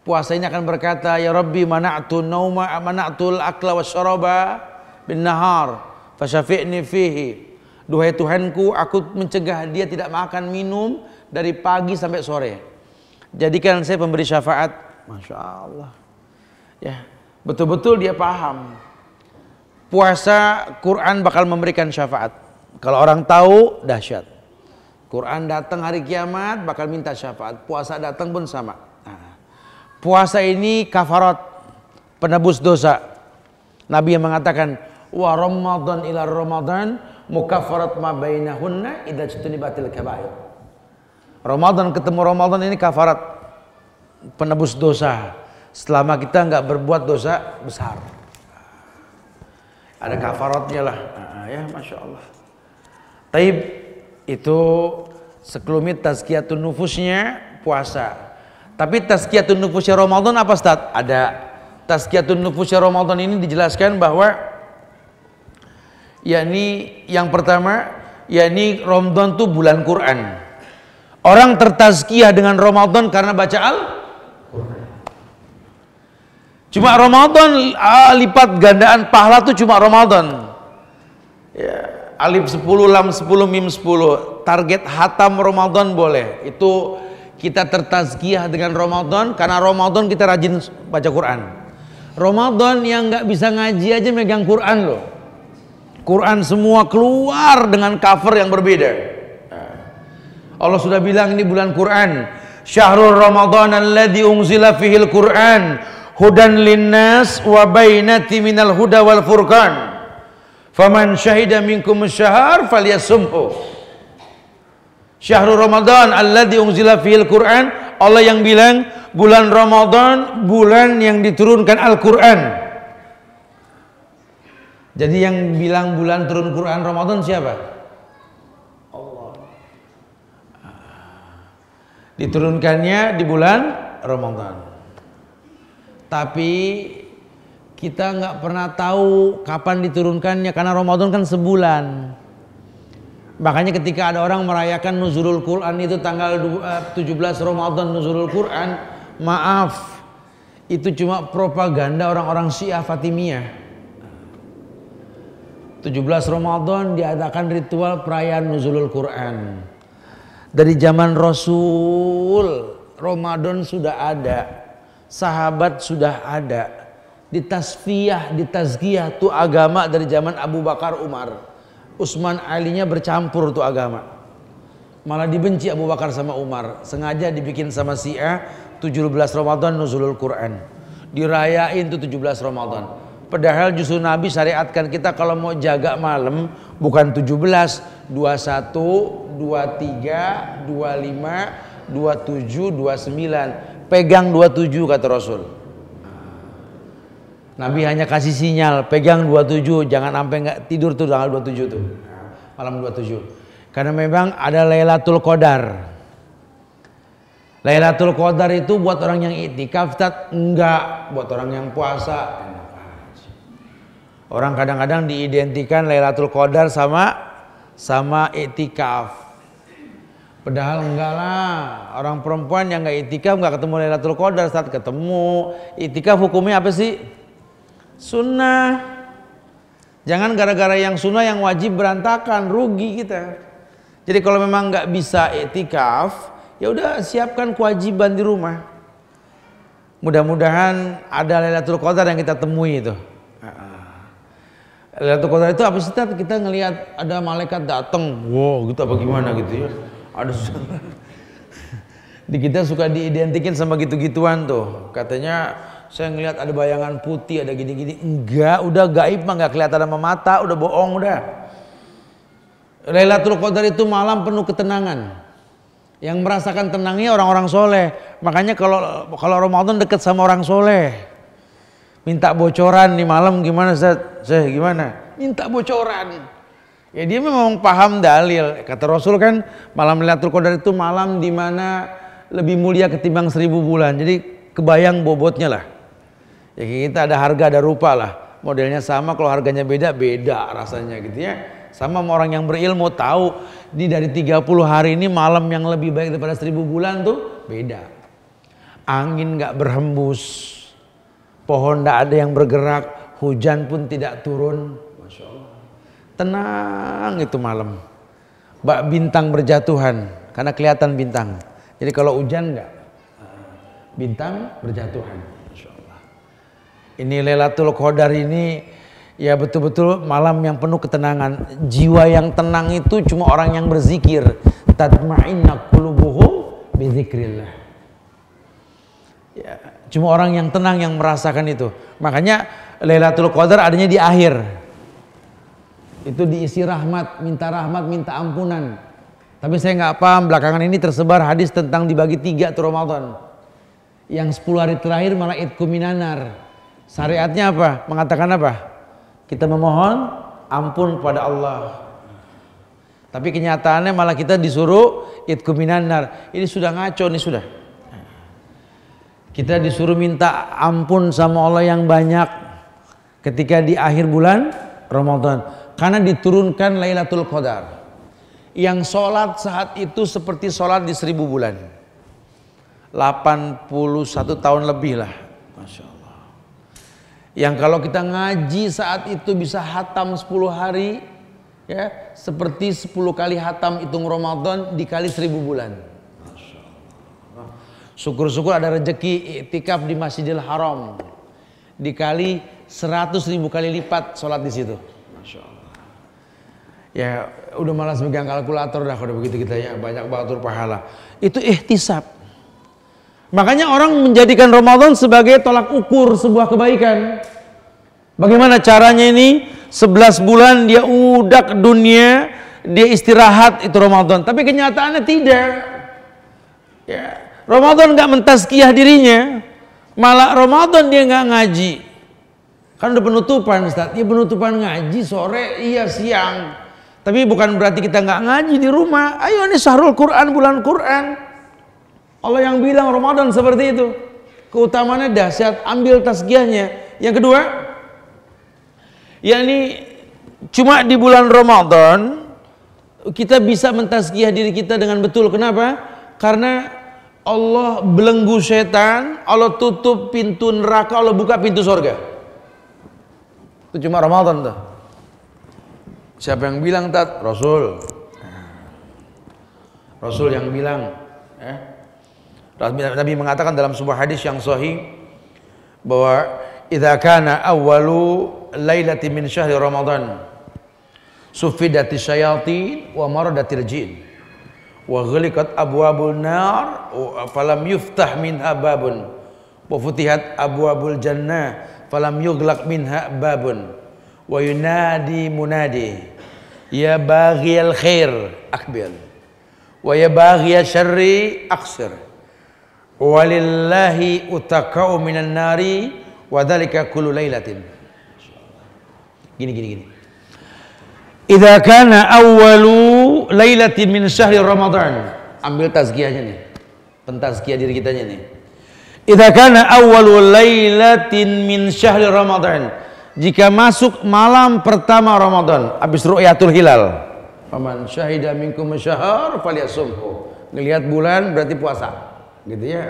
Puasa ini akan berkata, Ya Rabbi mana'tu nauma mana'tul akla wa syaraba bin nahar fasyafi'ni fihi. Duhai Tuhanku aku mencegah dia tidak makan minum dari pagi sampai sore. Jadikan saya pemberi syafaat. Masya Allah. Ya betul-betul dia paham. Puasa Quran bakal memberikan syafaat. Kalau orang tahu dahsyat. Quran datang hari kiamat bakal minta syafaat. Puasa datang pun sama. Nah, puasa ini kafarat penebus dosa. Nabi yang mengatakan wa Ramadan ila Ramadan mukaffarat ma bainahunna idza batil kabair. Ramadan ketemu Ramadan ini kafarat penebus dosa selama kita nggak berbuat dosa besar. Ada kafaratnya lah. Nah, ya Masya Allah. Taib itu sekelumit tazkiyatun nufusnya puasa. Tapi tazkiyatun nufusnya Ramadan apa Ustaz? Ada tazkiyatun nufusnya Ramadan ini dijelaskan bahwa yakni yang pertama yakni Ramadan itu bulan Quran. Orang tertazkiyah dengan Ramadan karena baca Al Cuma Ramadan lipat gandaan pahala tuh cuma Ramadan. Ya, alif 10 lam 10 mim 10 target hatam Ramadan boleh. Itu kita tertazkiyah dengan Ramadan karena Ramadan kita rajin baca Quran. Ramadan yang nggak bisa ngaji aja megang Quran loh. Quran semua keluar dengan cover yang berbeda. Allah sudah bilang ini bulan Quran. Syahrul Ramadan alladzi unzila fihil Quran hudan linnas wa bainati minal huda wal furqan. Faman syahida minkum syahr falyasumhu. Syahrul Ramadan alladzi unzila fihil Quran. Allah yang bilang bulan Ramadan bulan yang diturunkan Al-Qur'an. Jadi yang bilang bulan turun Quran Ramadan siapa? Allah. Diturunkannya di bulan Ramadan. Tapi kita nggak pernah tahu kapan diturunkannya karena Ramadan kan sebulan. Makanya ketika ada orang merayakan nuzulul Quran itu tanggal 17 eh, Ramadan nuzulul Quran, maaf, itu cuma propaganda orang-orang Syiah Fatimiyah. 17 Ramadan diadakan ritual perayaan nuzulul Quran. Dari zaman Rasul, Ramadan sudah ada. Sahabat sudah ada. Di tasfiyah, di tazkiyah itu agama dari zaman Abu Bakar Umar. Utsman Alinya bercampur tuh agama. Malah dibenci Abu Bakar sama Umar. Sengaja dibikin sama Syiah 17 Ramadan nuzulul Quran. Dirayain tuh 17 Ramadan. Padahal justru Nabi syariatkan kita kalau mau jaga malam bukan 17, 21, 23, 25, 27, 29. Pegang 27 kata Rasul. Nabi hanya kasih sinyal, pegang 27, jangan sampai nggak tidur tuh tanggal 27 tuh. Malam 27. Karena memang ada Lailatul Qadar. Lailatul Qadar itu buat orang yang itikaf enggak, buat orang yang puasa Orang kadang-kadang diidentikan Lailatul Qadar sama sama itikaf. Padahal enggak lah, orang perempuan yang enggak itikaf enggak ketemu Lailatul Qadar saat ketemu. Itikaf hukumnya apa sih? Sunnah. Jangan gara-gara yang sunnah yang wajib berantakan, rugi kita. Jadi kalau memang nggak bisa etikaf, ya udah siapkan kewajiban di rumah. Mudah-mudahan ada Lailatul Qadar yang kita temui itu. Lailatul Qadar itu apa sih? Kita ngelihat ada malaikat datang, wow gitu apa gimana gitu ya. Ada di kita suka diidentikin sama gitu-gituan tuh. Katanya saya ngelihat ada bayangan putih, ada gini-gini. Enggak, udah gaib mah nggak kelihatan sama mata, udah bohong udah. Lailatul Qadar itu malam penuh ketenangan. Yang merasakan tenangnya orang-orang soleh. Makanya kalau kalau Ramadan deket sama orang soleh, minta bocoran di malam gimana Saya, Saya gimana? Minta bocoran. Ya dia memang paham dalil. Kata Rasul kan malam Lailatul Qadar itu malam di mana lebih mulia ketimbang seribu bulan. Jadi kebayang bobotnya lah. Ya kita ada harga ada rupa lah. Modelnya sama kalau harganya beda beda rasanya gitu ya. Sama sama orang yang berilmu tahu di dari 30 hari ini malam yang lebih baik daripada 1000 bulan tuh beda. Angin nggak berhembus. Pohon nggak ada yang bergerak, hujan pun tidak turun. Masya Allah. Tenang itu malam. Bak bintang berjatuhan karena kelihatan bintang. Jadi kalau hujan nggak bintang berjatuhan. Ini Lailatul Qadar ini ya betul-betul malam yang penuh ketenangan. Jiwa yang tenang itu cuma orang yang berzikir. Tatma'inna qulubuhum bizikrillah. Ya, cuma orang yang tenang yang merasakan itu. Makanya Lailatul Qadar adanya di akhir. Itu diisi rahmat, minta rahmat, minta ampunan. Tapi saya nggak paham belakangan ini tersebar hadis tentang dibagi tiga tuh Ramadan. Yang 10 hari terakhir malah idku minanar Syariatnya apa? Mengatakan apa? Kita memohon ampun pada Allah. Tapi kenyataannya malah kita disuruh itku minanar. Ini sudah ngaco nih sudah. Kita disuruh minta ampun sama Allah yang banyak ketika di akhir bulan Ramadan. Karena diturunkan Lailatul Qadar. Yang sholat saat itu seperti sholat di seribu bulan. 81 tahun lebih lah. Masya Allah. Yang kalau kita ngaji saat itu bisa hatam 10 hari ya seperti 10 kali hatam hitung Ramadan dikali 1000 bulan. Syukur-syukur ada rezeki iktikaf di Masjidil Haram. Dikali 100 ribu kali lipat sholat di situ. Masya Allah. Ya udah malas megang kalkulator dah kalau begitu kita ya banyak banget pahala. Itu ihtisab. Makanya orang menjadikan Ramadan sebagai tolak ukur sebuah kebaikan. Bagaimana caranya ini? 11 bulan dia udak dunia dia istirahat itu Ramadan, tapi kenyataannya tidak. Ya, Ramadan nggak mentazkiyah dirinya, malah Ramadan dia nggak ngaji. Kan udah penutupan Ustaz, ya penutupan ngaji sore, iya siang. Tapi bukan berarti kita nggak ngaji di rumah. Ayo ini syahrul Quran, bulan Quran. Allah yang bilang Ramadan seperti itu. Keutamaannya dahsyat, ambil tasgiahnya. Yang kedua, yakni cuma di bulan Ramadan kita bisa mentazkiyah diri kita dengan betul. Kenapa? Karena Allah belenggu setan, Allah tutup pintu neraka, Allah buka pintu surga. Itu cuma Ramadan tuh. Siapa yang bilang tat? Rasul. Rasul yang bilang, eh? Nabi mengatakan dalam sebuah hadis yang sahih bahwa idza kana awwalu lailati min syahri Ramadan sufidati syayatin wa maradatil jin wa ghaliqat abwabul nar falam yuftah minha babun. Wa futihat abwabul jannah falam yughlaq minha babun. Wa yunadi munadi. Ya baghiyal khair akbil. Wa ya baghiyal syarri aksir. Walillahi utakau minan nari wa dhalika kullu lailatin gini gini gini Idza kana awwalu lailatin min syahri Ramadan. Ambil tazkiyahnya nih. Pentazkiyah diri kita nih. Idza kana awwalu lailatin min syahri Ramadan. Jika masuk malam pertama Ramadan, habis ru'yatul hilal. Faman syahida minkum syahr falyasumhu. Ngelihat bulan berarti puasa. Gitu ya.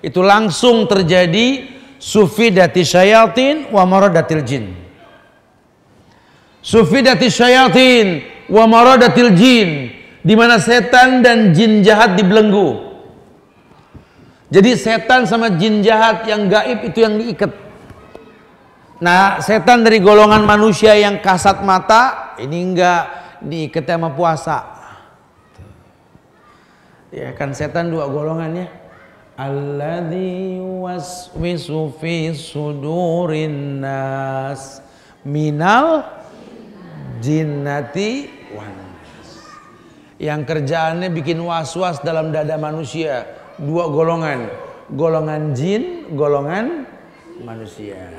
Itu langsung terjadi sufidati syayatin wa maradatil jin Sufidati syayatin wa maradatil jin di mana setan dan jin jahat dibelenggu. Jadi setan sama jin jahat yang gaib itu yang diikat. Nah, setan dari golongan manusia yang kasat mata ini enggak diikat sama puasa. Ya kan setan dua golongannya. Alladzi waswisu fi sudurin nas minal jinnati wanas. Yang kerjaannya bikin was-was dalam dada manusia. Dua golongan. Golongan jin, golongan manusia.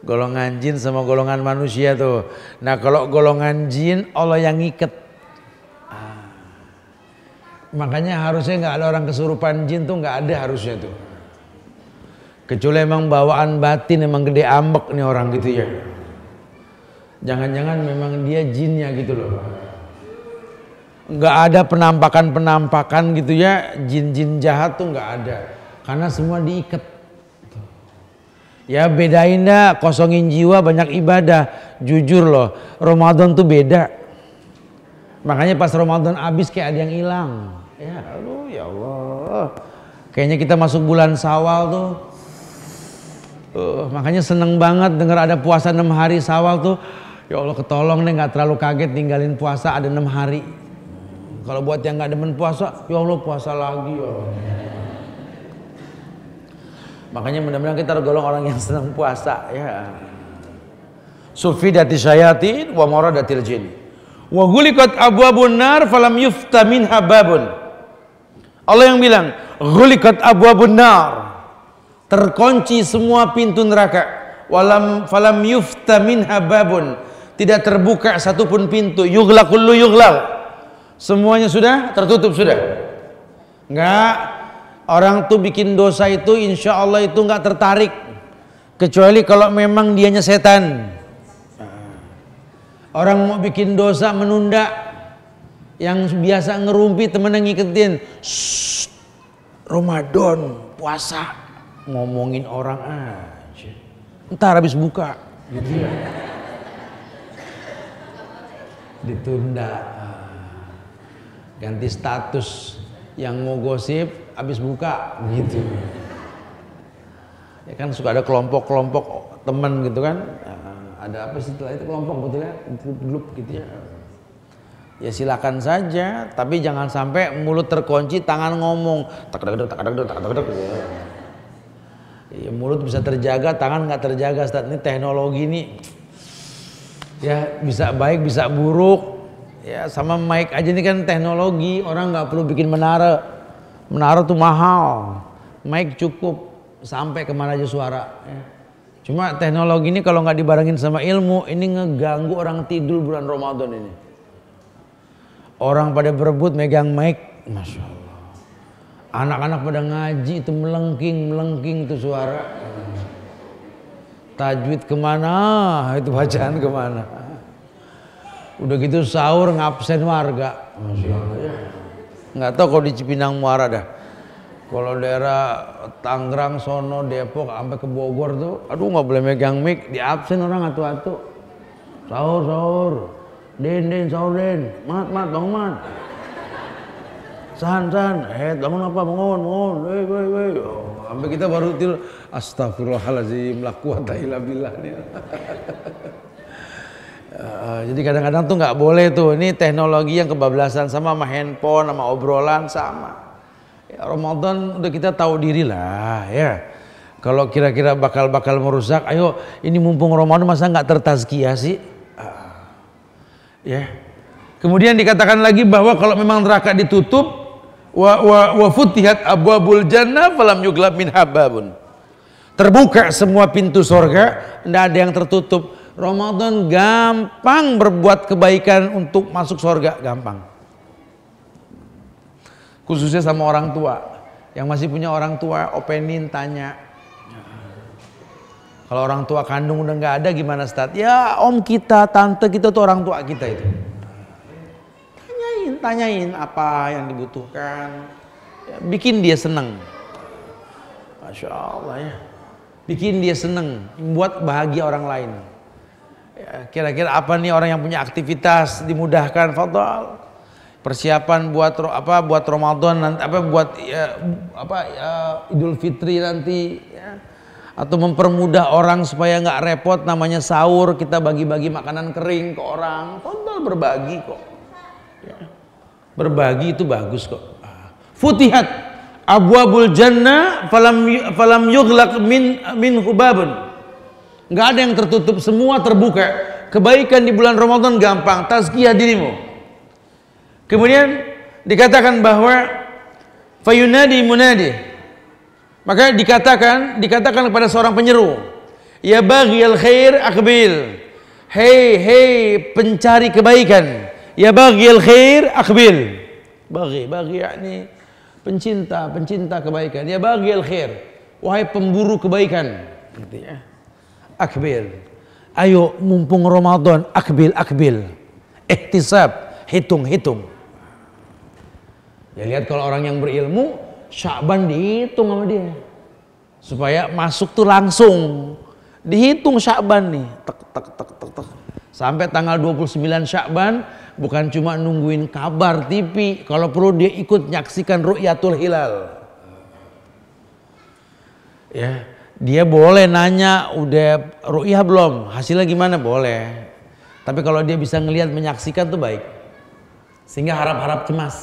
Golongan jin sama golongan manusia tuh. Nah kalau golongan jin Allah yang ngiket. Ah. Makanya harusnya nggak ada orang kesurupan jin tuh nggak ada harusnya tuh. Kecuali emang bawaan batin emang gede ambek nih orang gitu ya. Jangan-jangan memang dia jinnya gitu loh. Nggak ada penampakan-penampakan gitu ya, jin-jin jahat tuh nggak ada. Karena semua diikat. Ya bedain dah, kosongin jiwa banyak ibadah. Jujur loh, Ramadan tuh beda. Makanya pas Ramadan habis kayak ada yang hilang. Ya aduh ya Allah. Kayaknya kita masuk bulan sawal tuh. Uh, makanya seneng banget dengar ada puasa enam hari sawal tuh Ya Allah ketolong deh nggak terlalu kaget tinggalin puasa ada enam hari. Kalau buat yang nggak demen puasa, ya Allah puasa lagi ya Allah. Makanya mudah-mudahan kita tergolong orang yang senang puasa ya. Sufidati syayatin wa maradatil jin. Wa gulikat abwabun nar falam yufta minha babun. Allah yang bilang, gulikat abwabun nar. Terkunci semua pintu neraka. Walam falam yufta minha babun tidak terbuka satupun pintu. Yughlaq kullu yughlaq. Semuanya sudah? Tertutup sudah? Enggak. Orang tuh bikin dosa itu insya Allah itu enggak tertarik. Kecuali kalau memang dianya setan. Orang mau bikin dosa menunda. Yang biasa ngerumpi temen yang ngiketin Ramadan puasa. Ngomongin orang aja. Ntar habis buka. gitu ya ditunda ganti status yang mau gosip habis buka gitu. Ya kan suka ada kelompok-kelompok teman gitu kan ada apa sih setelah itu kelompok betulnya grup gitu ya. Ya silakan saja tapi jangan sampai mulut terkunci tangan ngomong tak tak tak tak tak ya mulut bisa terjaga tangan nggak terjaga saat ini teknologi ini Ya bisa baik bisa buruk. Ya sama mic aja ini kan teknologi orang nggak perlu bikin menara. Menara tuh mahal. Mic cukup sampai ke mana aja suara. Ya. Cuma teknologi ini kalau nggak dibarengin sama ilmu ini ngeganggu orang tidur bulan Ramadan ini. Orang pada berebut megang mic, masya Allah. Anak-anak pada ngaji itu melengking melengking tuh suara. Tajwid ke mana? Itu bacaan ke mana? Udah gitu sahur ngabsen warga. Nggak tahu kalau di Cipinang Muara dah. Kalau daerah Tangerang, Sono, Depok, sampai ke Bogor tuh, aduh nggak boleh megang mic, di absen orang atu-atu. Sahur, sahur, den, den, sahur den, mat, mat, bangun mat. San, san, eh bangun apa, bangun, bangun, weh, weh, weh. Oh, sampai kita baru tidur, astagfirullahaladzim, illa billah. Uh, jadi kadang-kadang tuh nggak boleh tuh, ini teknologi yang kebablasan sama sama handphone, sama obrolan sama. Ya, Ramadan udah kita tahu diri lah ya. Kalau kira-kira bakal-bakal merusak, ayo ini mumpung Ramadan masa nggak tertazkiyah sih? Ah. Ya. Kemudian dikatakan lagi bahwa kalau memang neraka ditutup wa wa, wa futihat abwabul jannah falam yuglab min hababun. Terbuka semua pintu sorga, tidak ada yang tertutup. Ramadan gampang berbuat kebaikan untuk masuk sorga, gampang. Khususnya sama orang tua. Yang masih punya orang tua openin tanya. Kalau orang tua kandung udah nggak ada gimana stat ya om kita tante kita tuh orang tua kita itu tanyain apa yang dibutuhkan. Ya, bikin dia seneng. Masya Allah ya. Bikin dia seneng buat bahagia orang lain. Ya, kira-kira apa nih orang yang punya aktivitas dimudahkan? Fadal. Persiapan buat apa buat Ramadan nanti apa buat ya, apa ya, Idul Fitri nanti ya. atau mempermudah orang supaya nggak repot namanya sahur kita bagi-bagi makanan kering ke orang. Total berbagi kok. ya. Berbagi itu bagus kok futihat abwabul jannah falam falam yughlaq min min hubabun nggak ada yang tertutup semua terbuka kebaikan di bulan Ramadan gampang tazkiyah dirimu Kemudian dikatakan bahwa fayunadi munadi. Maka dikatakan dikatakan kepada seorang penyeru, ya baghiyal khair akbil. Hei hei pencari kebaikan. Ya baghiyal khair akbil. Bagi bagi yakni pencinta pencinta kebaikan. Ya baghiyal khair. Wahai pemburu kebaikan. Gitu ya. Akbil. Ayo mumpung Ramadan akbil akbil. Ihtisab, hitung-hitung. Ya lihat kalau orang yang berilmu, Syakban dihitung sama dia. Supaya masuk tuh langsung. Dihitung Syakban nih. Tek, tek, tek, tek, tek. Sampai tanggal 29 Syakban bukan cuma nungguin kabar TV, kalau perlu dia ikut nyaksikan ru'yatul hilal. Ya, dia boleh nanya udah ru'yah belum? Hasilnya gimana? Boleh. Tapi kalau dia bisa ngelihat menyaksikan tuh baik. Sehingga harap-harap cemas.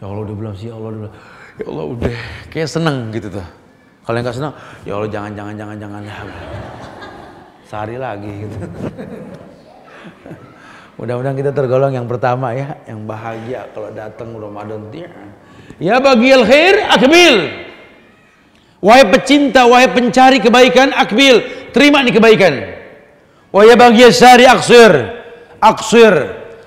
Ya Allah udah bilang sih, ya Allah udah. Ya Allah udah kayak seneng gitu tuh. Kalau yang gak seneng, ya Allah jangan jangan jangan jangan ya. Sehari lagi gitu. Mudah-mudahan kita tergolong yang pertama ya, yang bahagia kalau datang Ramadan dia. Ya bagi al khair akbil. Wahai pecinta, wahai pencari kebaikan akbil, terima nih kebaikan. Wahai bagi sari aksir, aksir,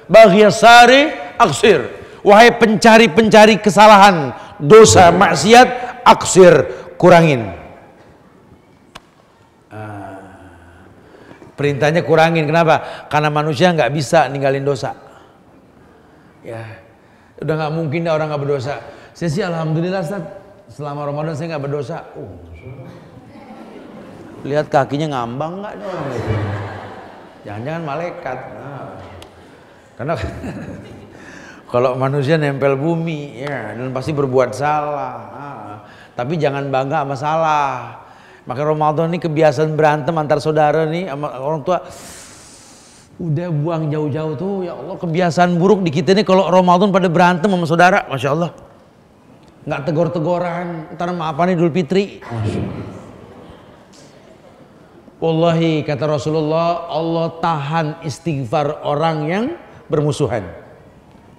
bagi sari aksir Wahai pencari-pencari kesalahan, dosa, maksiat, aksir, kurangin. Perintahnya kurangin, kenapa? Karena manusia nggak bisa ninggalin dosa. Ya, udah nggak mungkin deh orang nggak berdosa. Saya sih alhamdulillah Ustaz, selama Ramadan saya nggak berdosa. Uh, lihat kakinya ngambang nggak itu? Jangan-jangan malaikat. Nah, karena Kalau manusia nempel bumi ya dan pasti berbuat salah. Ah, tapi jangan bangga sama salah. Maka Ramadan ini kebiasaan berantem antar saudara nih sama orang tua. Udah buang jauh-jauh tuh ya Allah kebiasaan buruk di kita nih kalau Ramadan pada berantem sama saudara, masya Allah. Nggak tegor-tegoran, ntar maafan Idul Fitri. Wallahi kata Rasulullah, Allah tahan istighfar orang yang bermusuhan.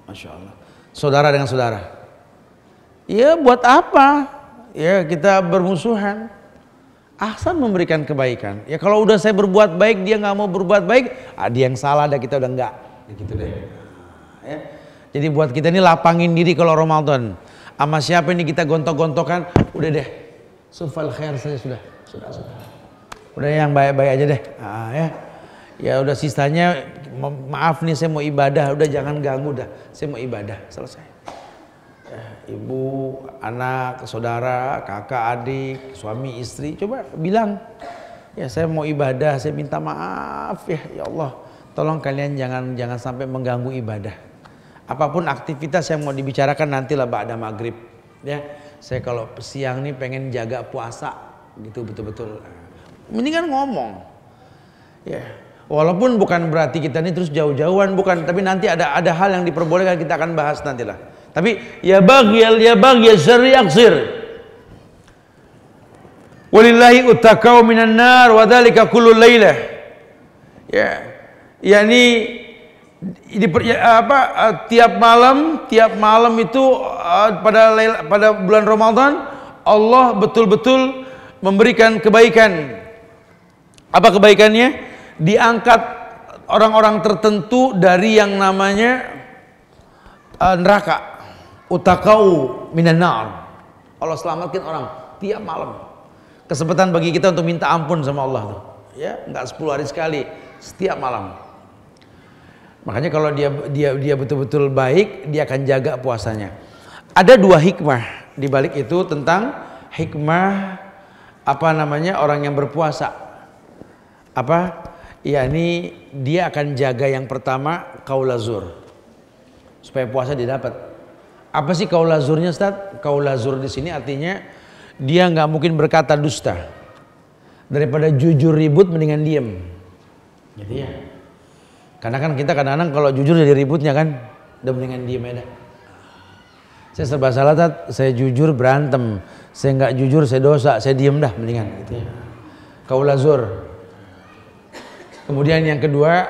Masya Allah. Saudara dengan saudara. Ya buat apa? Ya kita bermusuhan. Ahsan memberikan kebaikan. Ya kalau udah saya berbuat baik, dia nggak mau berbuat baik, ah, dia yang salah, dah kita udah enggak. Gitu deh. Ya. Jadi buat kita ini lapangin diri kalau Ramadan. Sama siapa ini kita gontok-gontokan, udah deh. Sufal khair saja sudah. Sudah, sudah udah yang baik-baik aja deh nah, ya ya udah sisanya maaf nih saya mau ibadah udah jangan ganggu dah saya mau ibadah selesai ya, ibu anak saudara kakak adik suami istri coba bilang ya saya mau ibadah saya minta maaf ya ya Allah tolong kalian jangan jangan sampai mengganggu ibadah apa pun aktivitas yang mau dibicarakan nantilah ba'da maghrib ya saya kalau siang nih pengen jaga puasa gitu betul-betul Mendingan ngomong. Ya. Walaupun bukan berarti kita ini terus jauh-jauhan bukan, tapi nanti ada ada hal yang diperbolehkan kita akan bahas nantilah. Tapi ya bagyal ya bagyal syarri yaksir. Walillahi utakau minan nar wa dzalika kullu lailah. Ya. yakni di, ya, apa tiap malam tiap malam itu pada pada bulan Ramadan Allah betul-betul memberikan kebaikan apa kebaikannya? Diangkat orang-orang tertentu dari yang namanya uh, neraka. Utakau minan Allah selamatkan orang tiap malam. Kesempatan bagi kita untuk minta ampun sama Allah tuh. Ya, enggak 10 hari sekali, setiap malam. Makanya kalau dia dia dia betul-betul baik, dia akan jaga puasanya. Ada dua hikmah di balik itu tentang hikmah apa namanya orang yang berpuasa apa? ini dia akan jaga yang pertama kaulazur supaya puasa didapat. Apa sih kaulazurnya Ustaz? Kaulazur di sini artinya dia nggak mungkin berkata dusta. Daripada jujur ribut mendingan diem. Jadi ya. Karena kan kita kadang-kadang kalau jujur jadi ributnya kan, udah mendingan diem aja. Saya serba salah tat, saya jujur berantem. Saya nggak jujur saya dosa, saya diem dah mendingan gitu ya. Kaulazur Kemudian yang kedua,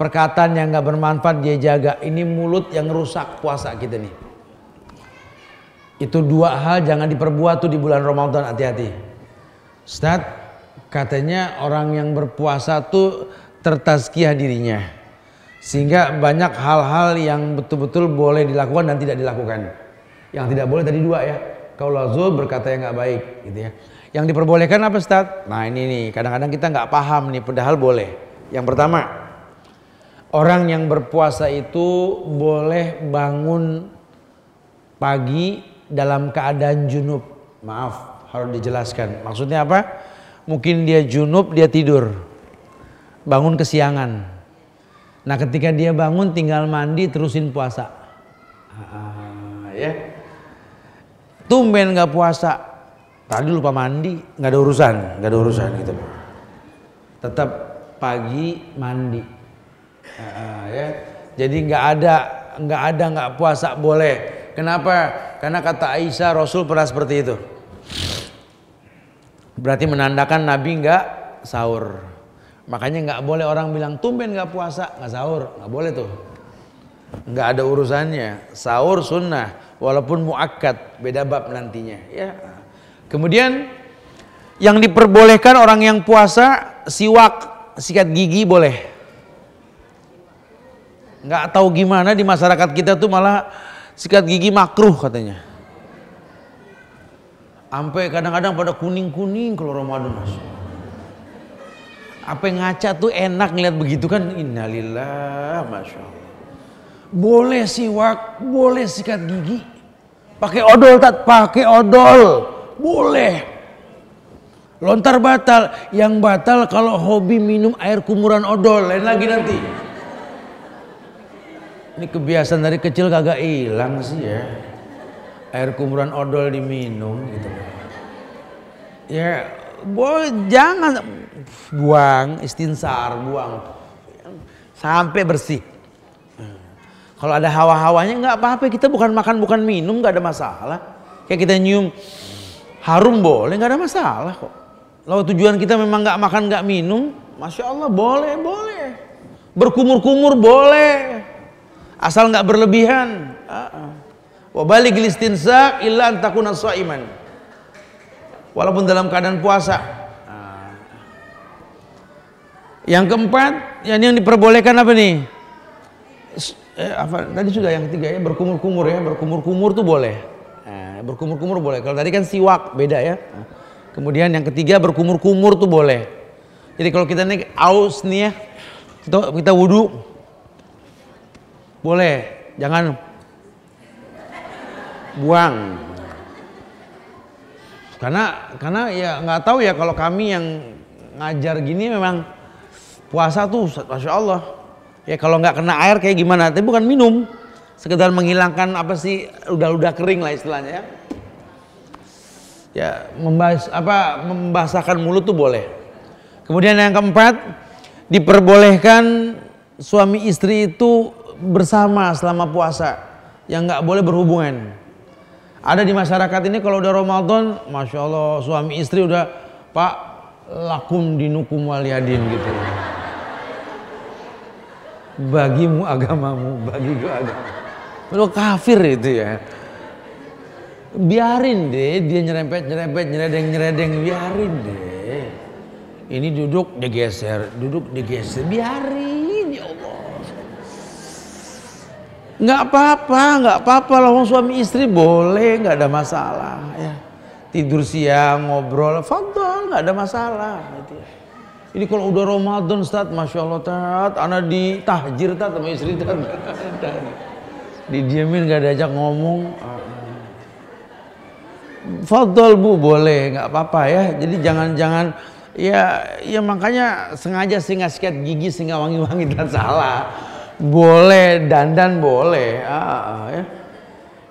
perkataan yang nggak bermanfaat dia jaga. Ini mulut yang rusak puasa kita nih. Itu dua hal jangan diperbuat tuh di bulan Ramadan hati-hati. Ustaz, katanya orang yang berpuasa tuh tertazkiyah dirinya. Sehingga banyak hal-hal yang betul-betul boleh dilakukan dan tidak dilakukan. Yang tidak boleh tadi dua ya. Kalau zul berkata yang nggak baik gitu ya. Yang diperbolehkan apa Ustaz? Nah ini nih, kadang-kadang kita nggak paham nih, padahal boleh. Yang pertama, orang yang berpuasa itu boleh bangun pagi dalam keadaan junub. Maaf, harus dijelaskan. Maksudnya apa? Mungkin dia junub, dia tidur. Bangun kesiangan. Nah ketika dia bangun tinggal mandi terusin puasa. Ah, ya. Tumben nggak puasa, Tadi lupa mandi, nggak ada urusan, nggak ada urusan gitu. Tetap pagi mandi, uh, ya. Jadi nggak ada, nggak ada nggak puasa boleh. Kenapa? Karena kata Aisyah Rasul pernah seperti itu. Berarti menandakan Nabi nggak sahur. Makanya nggak boleh orang bilang tumben nggak puasa, nggak sahur, nggak boleh tuh. Nggak ada urusannya. Sahur sunnah, walaupun muakkad, beda bab nantinya. Ya, Kemudian yang diperbolehkan orang yang puasa siwak sikat gigi boleh. Nggak tahu gimana di masyarakat kita tuh malah sikat gigi makruh katanya. Sampai kadang-kadang pada kuning-kuning kalau Ramadan mas. Apa ngaca tuh enak ngeliat begitu kan innalillah masya Allah. Boleh siwak, boleh sikat gigi. Pakai odol tak? Pakai odol. Boleh. Lontar batal. Yang batal kalau hobi minum air kumuran odol. Lain lagi nanti. Ini kebiasaan dari kecil kagak hilang sih ya. Air kumuran odol diminum gitu. Ya, boy, jangan buang istinsar, buang sampai bersih. Kalau ada hawa-hawanya nggak apa-apa, kita bukan makan bukan minum nggak ada masalah. Kayak kita nyium harum boleh nggak ada masalah kok Kalau tujuan kita memang nggak makan nggak minum, masya Allah boleh boleh. Berkumur-kumur boleh, asal nggak berlebihan. Wabalik listinsa illa antakuna iman. Walaupun dalam keadaan puasa. Yang keempat, yang yang diperbolehkan apa nih? Eh, apa, tadi sudah yang ketiga ya berkumur-kumur ya berkumur-kumur tuh boleh. Nah, berkumur-kumur boleh. Kalau tadi kan siwak beda ya. Kemudian yang ketiga berkumur-kumur tuh boleh. Jadi kalau kita naik aus nih ya, kita, kita wudhu, boleh. Jangan buang. Karena karena ya nggak tahu ya kalau kami yang ngajar gini memang puasa tuh, masya Allah. Ya kalau nggak kena air kayak gimana? Tapi bukan minum, sekedar menghilangkan apa sih udah-udah kering lah istilahnya ya ya membahas apa membasahkan mulut tuh boleh. Kemudian yang keempat diperbolehkan suami istri itu bersama selama puasa yang nggak boleh berhubungan. Ada di masyarakat ini kalau udah Ramadan, masya Allah suami istri udah Pak lakum dinukum waliyadin gitu. Bagimu agamamu, bagiku agama. Lu kafir itu ya biarin deh dia nyerempet nyerempet nyeredeng nyeredeng biarin deh ini duduk digeser duduk digeser biarin ya Allah nggak apa-apa nggak apa-apa lawan suami istri boleh nggak ada masalah ya tidur siang ngobrol fadol nggak ada masalah gitu ya. ini kalau udah Ramadan Ustaz Masya Allah tat anak di tahjir tat sama istri tat didiemin gak diajak ngomong Fadol bu boleh nggak apa-apa ya. Jadi jangan-jangan ya ya makanya sengaja singa sikat gigi sehingga wangi-wangi dan salah. Boleh dandan boleh. Ah, ah, ya.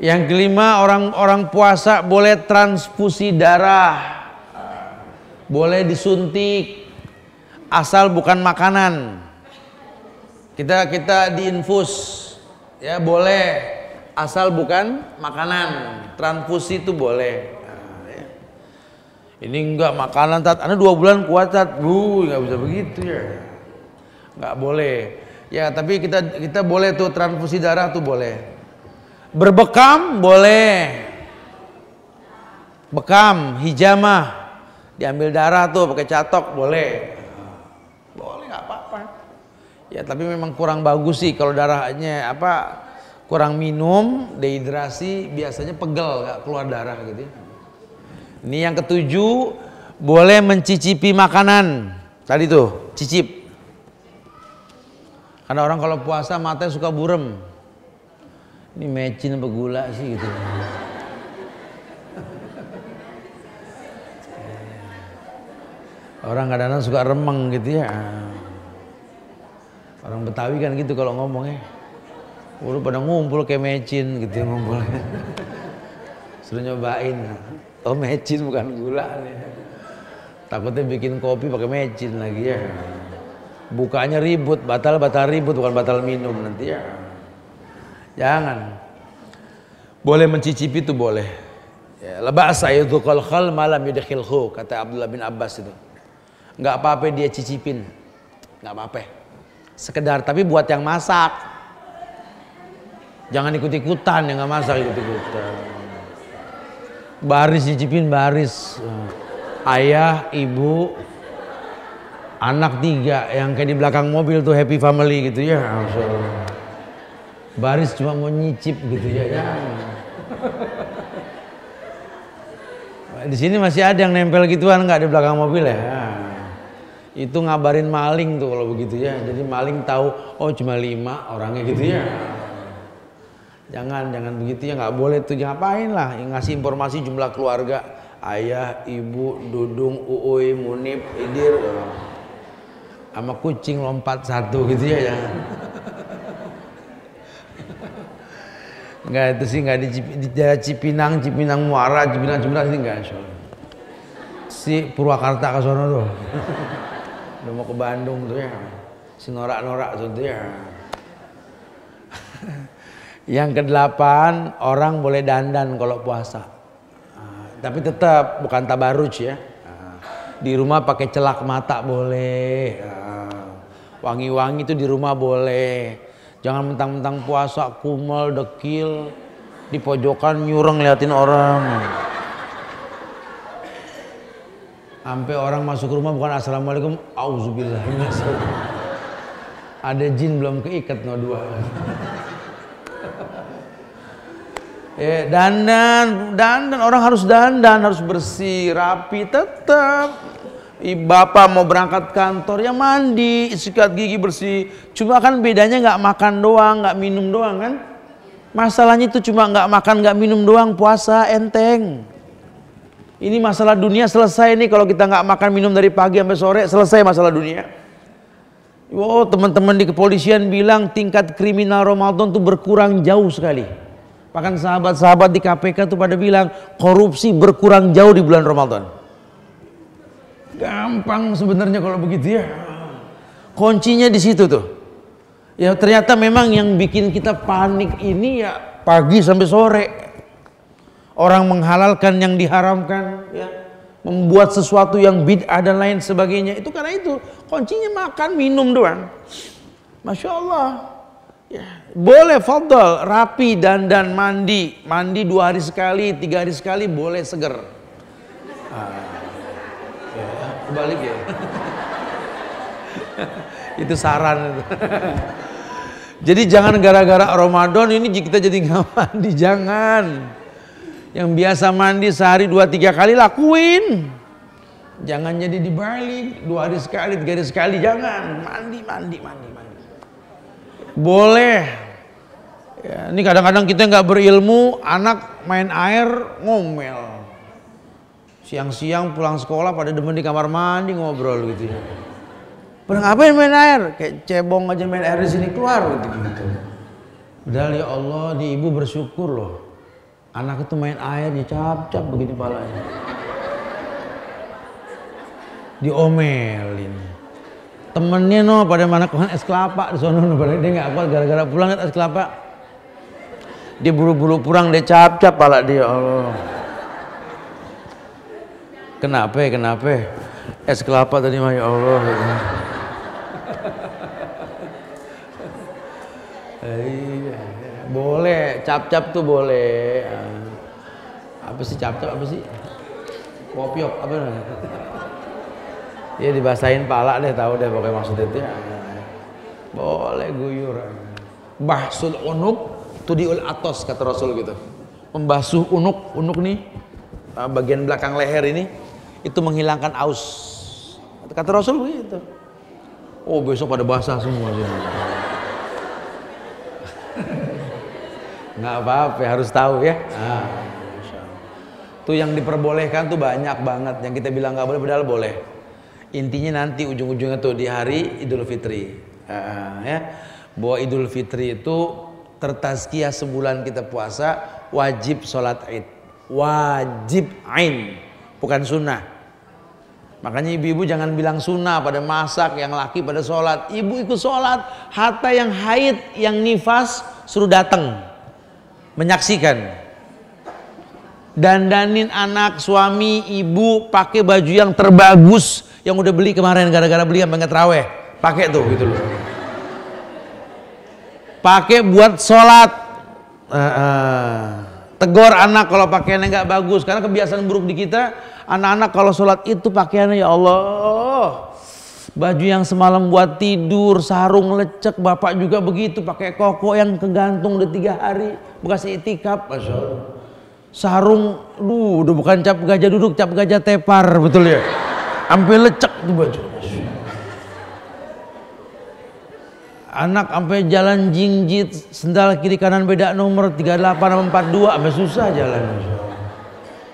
Yang kelima orang-orang puasa boleh transfusi darah. Boleh disuntik asal bukan makanan. Kita kita diinfus ya boleh asal bukan makanan transfusi itu boleh nah, ya. ini enggak makanan tat anda dua bulan kuat tat bu nggak bisa begitu ya nggak boleh ya tapi kita kita boleh tuh transfusi darah tuh boleh berbekam boleh bekam hijamah diambil darah tuh pakai catok boleh boleh nggak apa-apa ya tapi memang kurang bagus sih kalau darahnya apa kurang minum, dehidrasi, biasanya pegel, gak keluar darah gitu. Ya. Ini yang ketujuh, boleh mencicipi makanan. Tadi tuh, cicip. Karena orang kalau puasa matanya suka burem. Ini mecin apa gula sih gitu. Orang kadang-kadang suka remeng gitu ya. Orang Betawi kan gitu kalau ngomongnya. Udah pada ngumpul kayak mecin gitu ya ngumpul. Suruh nyobain. Oh mecin bukan gula nih. Takutnya bikin kopi pakai mecin lagi ya. Bukanya ribut, batal-batal ribut bukan batal minum nanti ya. Jangan. Boleh mencicipi itu boleh. Ya, lebas itu khal malam yudkhilhu kata Abdullah bin Abbas itu. Enggak apa-apa dia cicipin. Enggak apa-apa. Sekedar tapi buat yang masak. Jangan ikut-ikutan yang nggak masak ikut-ikutan. Baris cicipin baris. Ayah, ibu, anak tiga yang kayak di belakang mobil tuh happy family gitu ya. Baris cuma mau nyicip gitu ya. ya. Di sini masih ada yang nempel gituan nggak di belakang mobil ya. Itu ngabarin maling tuh kalau begitu ya. Jadi maling tahu oh cuma lima orangnya gitu ya. Jangan, jangan begitu ya nggak boleh tuh ngapain lah ngasih informasi jumlah keluarga ayah, ibu, dudung, uui, munib, idir, sama kucing lompat satu gitu ya jangan. Enggak itu sih enggak di, di Cipinang, Cipinang Muara, Cipinang Cipinang sih enggak Si Purwakarta ke sono tuh. Udah mau ke Bandung tuh ya. Si norak-norak tuh ya. Yang kedelapan, orang boleh dandan kalau puasa. Uh, tapi tetap bukan tabaruj ya. Di rumah pakai celak mata boleh. Wangi-wangi itu di rumah boleh. Jangan mentang-mentang puasa kumal, dekil, di pojokan nyurang liatin orang. Sampai orang masuk rumah bukan assalamualaikum, auzubillah. Ada jin belum keikat no dua. Eh, dandan, dandan orang harus dandan, harus bersih, rapi, tetap. Bapak mau berangkat kantor ya mandi, sikat gigi bersih. Cuma kan bedanya nggak makan doang, nggak minum doang kan? Masalahnya itu cuma nggak makan, nggak minum doang, puasa enteng. Ini masalah dunia selesai nih kalau kita nggak makan minum dari pagi sampai sore selesai masalah dunia. Wow, teman-teman di kepolisian bilang tingkat kriminal Ramadan tuh berkurang jauh sekali. Bahkan sahabat-sahabat di KPK tuh pada bilang korupsi berkurang jauh di bulan Ramadan. Gampang sebenarnya kalau begitu ya. Kuncinya di situ tuh. Ya ternyata memang yang bikin kita panik ini ya pagi sampai sore. Orang menghalalkan yang diharamkan ya. Membuat sesuatu yang bid'ah dan lain sebagainya. Itu karena itu kuncinya makan minum doang. Masya Allah. Ya, boleh fadl, rapi dan dan mandi, mandi dua hari sekali, tiga hari sekali boleh seger. Ah, ya, kebalik ya. itu saran. jadi jangan gara-gara Ramadan ini kita jadi nggak mandi, jangan. Yang biasa mandi sehari dua tiga kali lakuin. Jangan jadi dibalik dua hari sekali, tiga hari sekali, jangan mandi, mandi, mandi, mandi. Boleh. Ya, ini kadang-kadang kita nggak berilmu, anak main air ngomel. Siang-siang pulang sekolah pada demen di kamar mandi ngobrol gitu ya. Pada ngapain main air? Kayak cebong aja main air di sini keluar gitu. gitu. Padahal ya Allah, di ibu bersyukur loh. Anak itu main air dicap-cap begini palanya. Diomelin temennya no pada mana kau es kelapa di sana no pada dia nggak kuat gara-gara pulang es kelapa. Dia buru-buru pulang dia cap-cap pala dia Allah. Kenapa kenapa? Es kelapa tadi mah ya Allah. Iya, boleh cap-cap tuh boleh. Apa sih cap-cap apa sih? Kopiok apa namanya ya dibasahin pala deh tahu deh pokoknya maksud itu. Ya boleh guyur. Bahsul unuk tudiul atos kata Rasul gitu. Membasuh unuk unuk nih uh, bagian belakang leher ini itu menghilangkan aus. Kata Rasul begitu. Oh besok pada basah semua sih. Nggak apa-apa harus tahu ya. Ah, tuh yang diperbolehkan tuh banyak banget. Yang kita bilang nggak boleh padahal boleh intinya nanti ujung-ujungnya tuh di hari Idul Fitri. Uh, ya. Bahwa Idul Fitri itu tertazkiyah sebulan kita puasa wajib sholat id. Wajib ain bukan sunnah. Makanya ibu-ibu jangan bilang sunnah pada masak yang laki pada sholat. Ibu ikut sholat hatta yang haid yang nifas suruh datang. Menyaksikan. Dandanin anak suami ibu pakai baju yang terbagus yang udah beli kemarin gara-gara beli yang pengen teraweh pakai tuh gitu loh. Pakai buat sholat. Uh, uh. tegur anak kalau pakaiannya nggak bagus. Karena kebiasaan buruk di kita anak-anak kalau sholat itu pakaiannya ya Allah baju yang semalam buat tidur sarung lecek bapak juga begitu pakai koko yang kegantung udah tiga hari bekas itikaf. Masya sarung duh udah bukan cap gajah duduk cap gajah tepar betul ya sampai lecek tuh baju. Anak sampai jalan jingjit sendal kiri kanan beda nomor 38 sama 42 sampai susah jalan.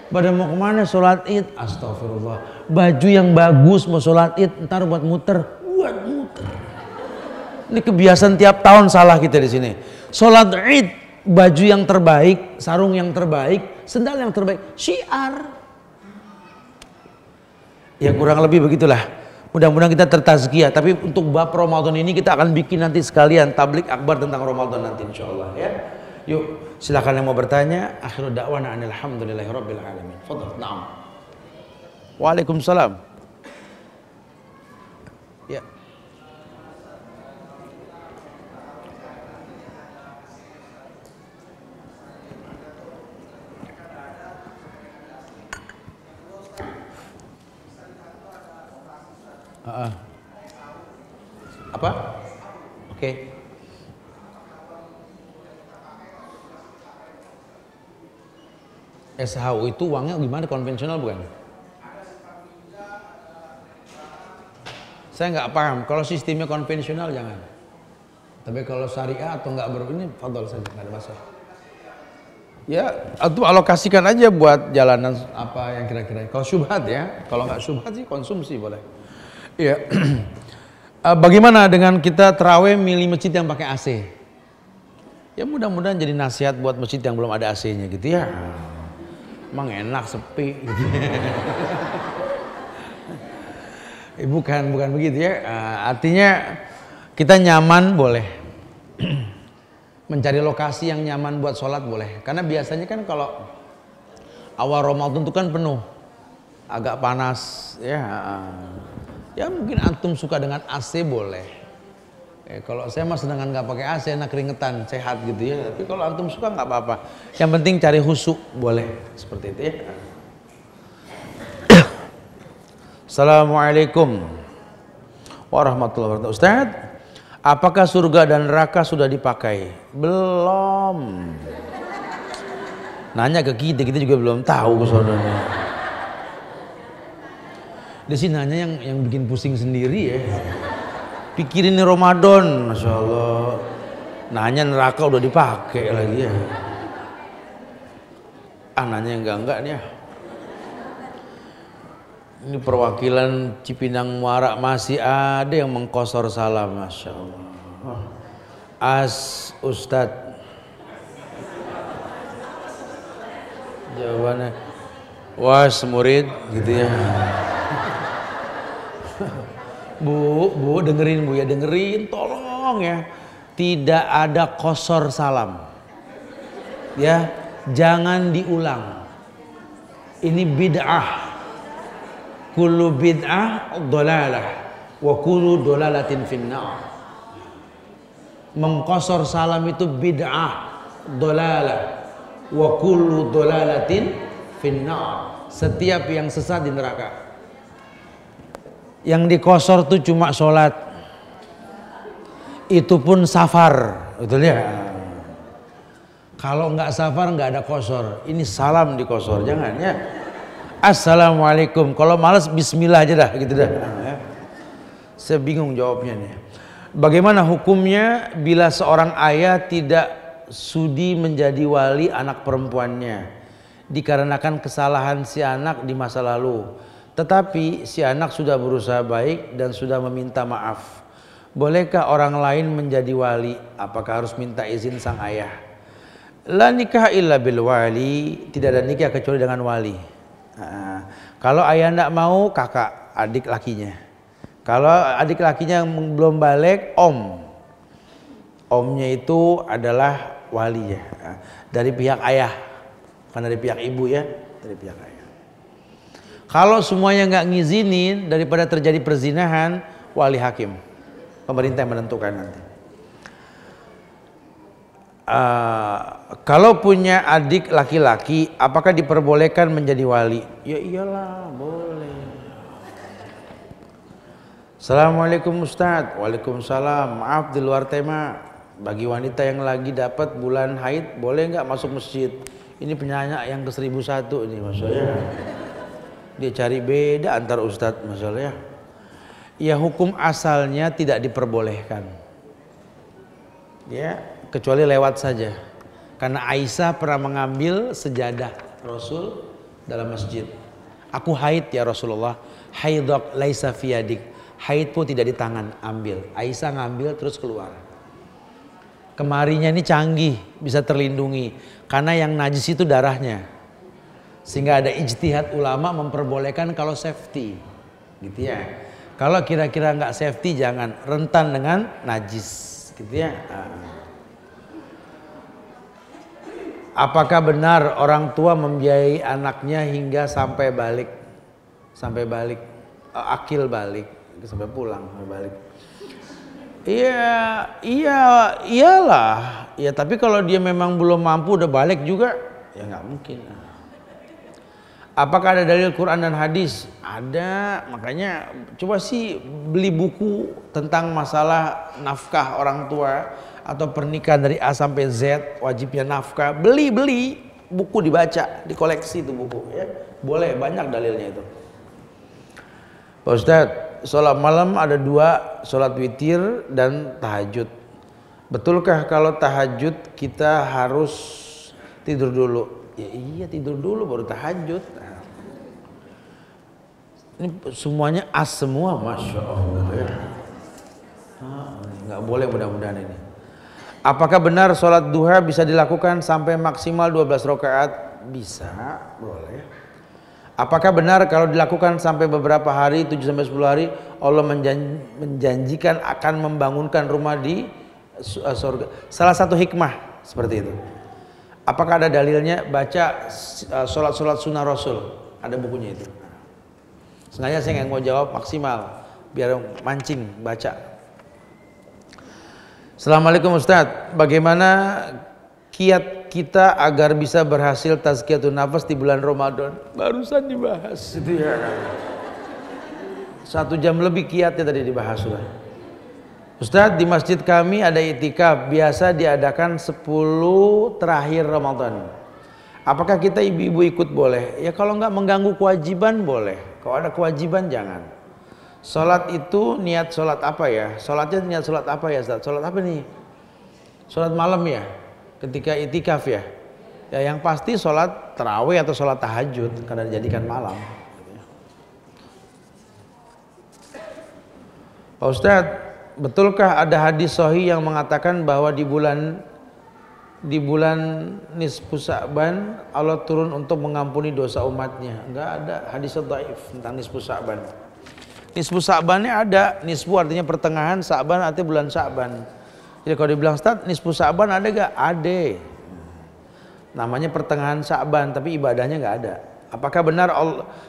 Pada mau ke mana? Sholat id. Astagfirullah. Baju yang bagus mau sholat id ntar buat muter. Buat muter. Ini kebiasaan tiap tahun salah kita di sini. Sholat id baju yang terbaik sarung yang terbaik sendal yang terbaik. Syiar Ya kurang lebih begitulah. Mudah-mudahan kita tertazkiyah. Tapi untuk bab Ramadan ini kita akan bikin nanti sekalian tablik akbar tentang Ramadan nanti insya Allah ya. Yuk silakan yang mau bertanya. Akhirul da'wana alhamdulillahi rabbil alamin. Naam. Waalaikumsalam. Uh, apa? Oke. Okay. SHU itu uangnya gimana konvensional bukan? Saya nggak paham. Kalau sistemnya konvensional jangan. Tapi kalau syariah atau nggak ber ini fadol saja nggak ada masalah. Ya, atau alokasikan aja buat jalanan apa yang kira-kira. Kalau syubhat ya, kalau nggak syubhat sih konsumsi boleh. Iya. Eh, bagaimana dengan kita terawih milih masjid yang pakai AC? Ya mudah-mudahan jadi nasihat buat masjid yang belum ada AC-nya gitu ya. Emang enak sepi gitu. Eh, bukan bukan begitu ya. Uh, artinya kita nyaman boleh. Mencari lokasi yang nyaman buat sholat boleh. Karena biasanya kan kalau awal Ramadan itu kan penuh. Agak panas ya. Ya mungkin antum suka dengan AC boleh. Eh, kalau saya mas dengan nggak pakai AC enak keringetan sehat gitu ya. Tapi kalau antum suka nggak apa-apa. Yang penting cari husuk boleh seperti itu ya. Assalamualaikum warahmatullahi wabarakatuh. Ustaz, apakah surga dan neraka sudah dipakai? Belum. Nanya ke kita, kita juga belum tahu saudara. Di sini nanya yang yang bikin pusing sendiri ya. Pikirin ini Ramadan, masya Allah. Nanya neraka udah dipakai lagi ya. Ah nanya enggak enggak nih ya. Ini perwakilan Cipinang Muara masih ada yang mengkosor salam, masya Allah. As Ustadz. Jawabannya, was murid gitu ya. Bu, bu dengerin bu ya dengerin, tolong ya. Tidak ada kosor salam. Ya, jangan diulang. Ini bid'ah kullu bid'ah dolalah wa kullu dolalatin finnar mengkosor salam itu bid'ah dolalah wa kullu dolalatin finnar setiap yang sesat di neraka yang dikosor itu cuma sholat itu pun safar betul ya kalau nggak safar nggak ada kosor ini salam dikosor jangan ya Assalamualaikum. Kalau malas bismillah aja dah gitu dah. Ya. Saya bingung jawabnya nih. Bagaimana hukumnya bila seorang ayah tidak sudi menjadi wali anak perempuannya dikarenakan kesalahan si anak di masa lalu. Tetapi si anak sudah berusaha baik dan sudah meminta maaf. Bolehkah orang lain menjadi wali? Apakah harus minta izin sang ayah? La nikah illa bil wali, tidak ada nikah kecuali dengan wali. Nah, kalau ayah tidak mau, kakak, adik lakinya. Kalau adik lakinya yang belum balik, om. Omnya itu adalah wali ya. Dari pihak ayah. Bukan dari pihak ibu ya. Dari pihak ayah. Kalau semuanya nggak ngizinin daripada terjadi perzinahan, wali hakim. Pemerintah yang menentukan nanti. Uh, kalau punya adik laki-laki, apakah diperbolehkan menjadi wali? Ya iyalah, boleh. Assalamualaikum Ustaz. Waalaikumsalam. Maaf di luar tema. Bagi wanita yang lagi dapat bulan haid, boleh nggak masuk masjid? Ini penyanyi yang ke 1001 ini maksudnya. Dia cari beda antar Ustadz masalahnya. Ya hukum asalnya tidak diperbolehkan. Ya, kecuali lewat saja. Karena Aisyah pernah mengambil sejadah Rasul dalam masjid. Aku haid ya Rasulullah. Haidok laisa fiyadik. Haid pun tidak di tangan, ambil. Aisyah ngambil terus keluar. Kemarinya ini canggih, bisa terlindungi. Karena yang najis itu darahnya. Sehingga ada ijtihad ulama memperbolehkan kalau safety. Gitu ya. Kalau kira-kira nggak safety jangan rentan dengan najis. Gitu ya. Nah. Apakah benar orang tua membiayai anaknya hingga sampai balik? Sampai balik, eh, akil balik. sampai pulang balik iya iya iyalah ya tapi kalau dia memang belum mampu udah balik juga ya nggak mungkin Apakah ada dalil Quran dan hadis? Ada, makanya coba sih beli buku tentang masalah nafkah orang tua atau pernikahan dari A sampai Z wajibnya nafkah. Beli beli buku dibaca, dikoleksi itu buku ya. Boleh banyak dalilnya itu. Pak Ustadz, sholat malam ada dua, sholat witir dan tahajud. Betulkah kalau tahajud kita harus tidur dulu? Ya iya tidur dulu baru tahajud. Ini semuanya as semua, masya Allah. Ya. nggak boleh mudah-mudahan ini. Apakah benar sholat duha bisa dilakukan sampai maksimal 12 rakaat? Bisa, boleh. Apakah benar kalau dilakukan sampai beberapa hari, 7 sampai 10 hari, Allah menjanjikan akan membangunkan rumah di eh, surga? Salah satu hikmah seperti itu. Apakah ada dalilnya? Baca eh, sholat-sholat sunnah Rasul. Ada bukunya itu. Sengaja saya nggak mau jawab maksimal biar mancing baca. Assalamualaikum Ustadz, bagaimana kiat kita agar bisa berhasil tazkiyatun nafas di bulan Ramadan? Barusan dibahas itu ya. Satu jam lebih kiatnya tadi dibahas sudah. Ustadz di masjid kami ada itikaf biasa diadakan 10 terakhir Ramadan. Apakah kita ibu-ibu ikut boleh? Ya kalau nggak mengganggu kewajiban boleh. Kalau ada kewajiban jangan. Sholat itu niat sholat apa ya? Sholatnya niat sholat apa ya Ustaz? Sholat apa nih? Sholat malam ya? Ketika itikaf ya? Ya yang pasti sholat terawih atau sholat tahajud karena dijadikan malam. Pak Ustadz, betulkah ada hadis sahih yang mengatakan bahwa di bulan di bulan nisfu Sa'ban Allah turun untuk mengampuni dosa umatnya. Enggak ada hadis dhaif tentang nisfu Sa'ban. Nisfu Sa'bannya ada, nisfu artinya pertengahan, Sa'ban artinya bulan Sa'ban. Jadi kalau dibilang Ustaz, nisfu Sa'ban ada enggak? Ada. Namanya pertengahan Sa'ban, tapi ibadahnya enggak ada. Apakah benar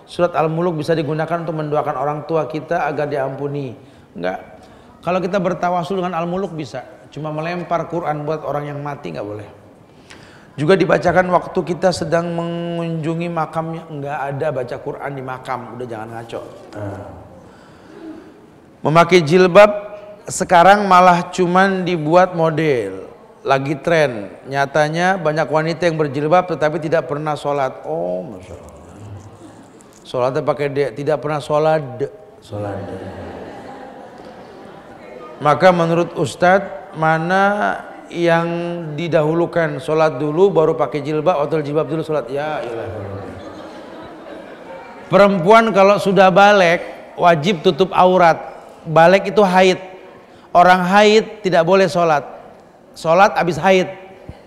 surat Al-Muluk bisa digunakan untuk mendoakan orang tua kita agar diampuni? Enggak. Kalau kita bertawasul dengan Al-Muluk bisa. Cuma melempar Quran buat orang yang mati nggak boleh. Juga dibacakan waktu kita sedang mengunjungi makamnya nggak ada baca Quran di makam. Udah jangan ngaco. Memakai jilbab sekarang malah cuman dibuat model lagi tren nyatanya banyak wanita yang berjilbab tetapi tidak pernah sholat oh masya Allah sholatnya pakai de tidak pernah sholat sholat maka menurut Ustadz mana yang didahulukan sholat dulu baru pakai jilbab atau jilbab dulu sholat? Ya ilah. perempuan kalau sudah balik wajib tutup aurat. Balik itu haid. Orang haid tidak boleh sholat. Sholat habis haid.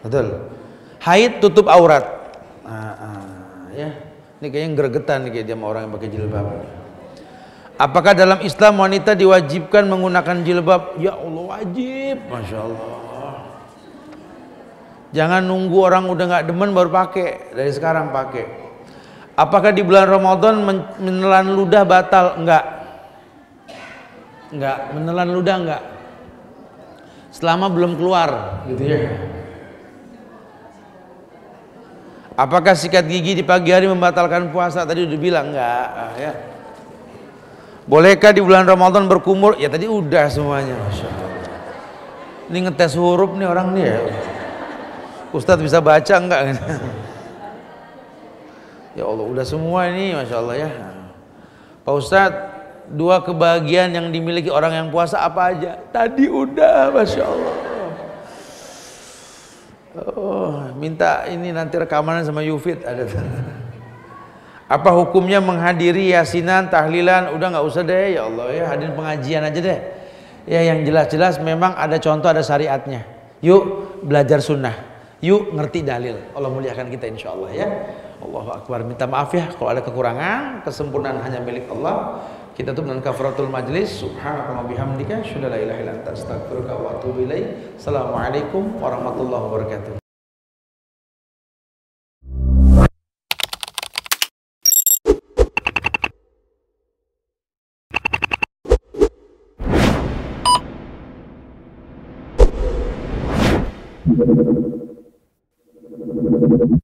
Betul. Haid tutup aurat. Nah, ah, ya. Ini kayaknya gregetan nih kayak dia orang yang pakai jilbab Apakah dalam Islam wanita diwajibkan menggunakan jilbab? Ya Allah wajib, masya Allah. Jangan nunggu orang udah nggak demen baru pakai, dari sekarang pakai. Apakah di bulan Ramadan menelan ludah batal? Enggak. Enggak, menelan ludah enggak. Selama belum keluar, gitu ya. Apakah sikat gigi di pagi hari membatalkan puasa? Tadi udah bilang enggak, ah, ya. Bolehkah di bulan Ramadan berkumur? Ya tadi udah semuanya. Masya Allah. Ini ngetes huruf nih orang nih ya. Ustadz bisa baca enggak? ya Allah udah semua ini Masya Allah ya. Pak Ustadz, dua kebahagiaan yang dimiliki orang yang puasa apa aja? Tadi udah Masya Allah. Oh, minta ini nanti rekaman sama Yufid ada. Apa hukumnya menghadiri yasinan, tahlilan? Udah nggak usah deh ya Allah ya, hadir pengajian aja deh. Ya yang jelas-jelas memang ada contoh ada syariatnya. Yuk belajar sunnah. Yuk ngerti dalil. Allah muliakan kita insya Allah ya. Allah Akbar. Minta maaf ya kalau ada kekurangan, kesempurnaan hanya milik Allah. Kita tutup dengan kafaratul majlis. Subhanakallah bihamdika. Syudah la ilaha wa atubu. Assalamualaikum warahmatullahi wabarakatuh. Thank you.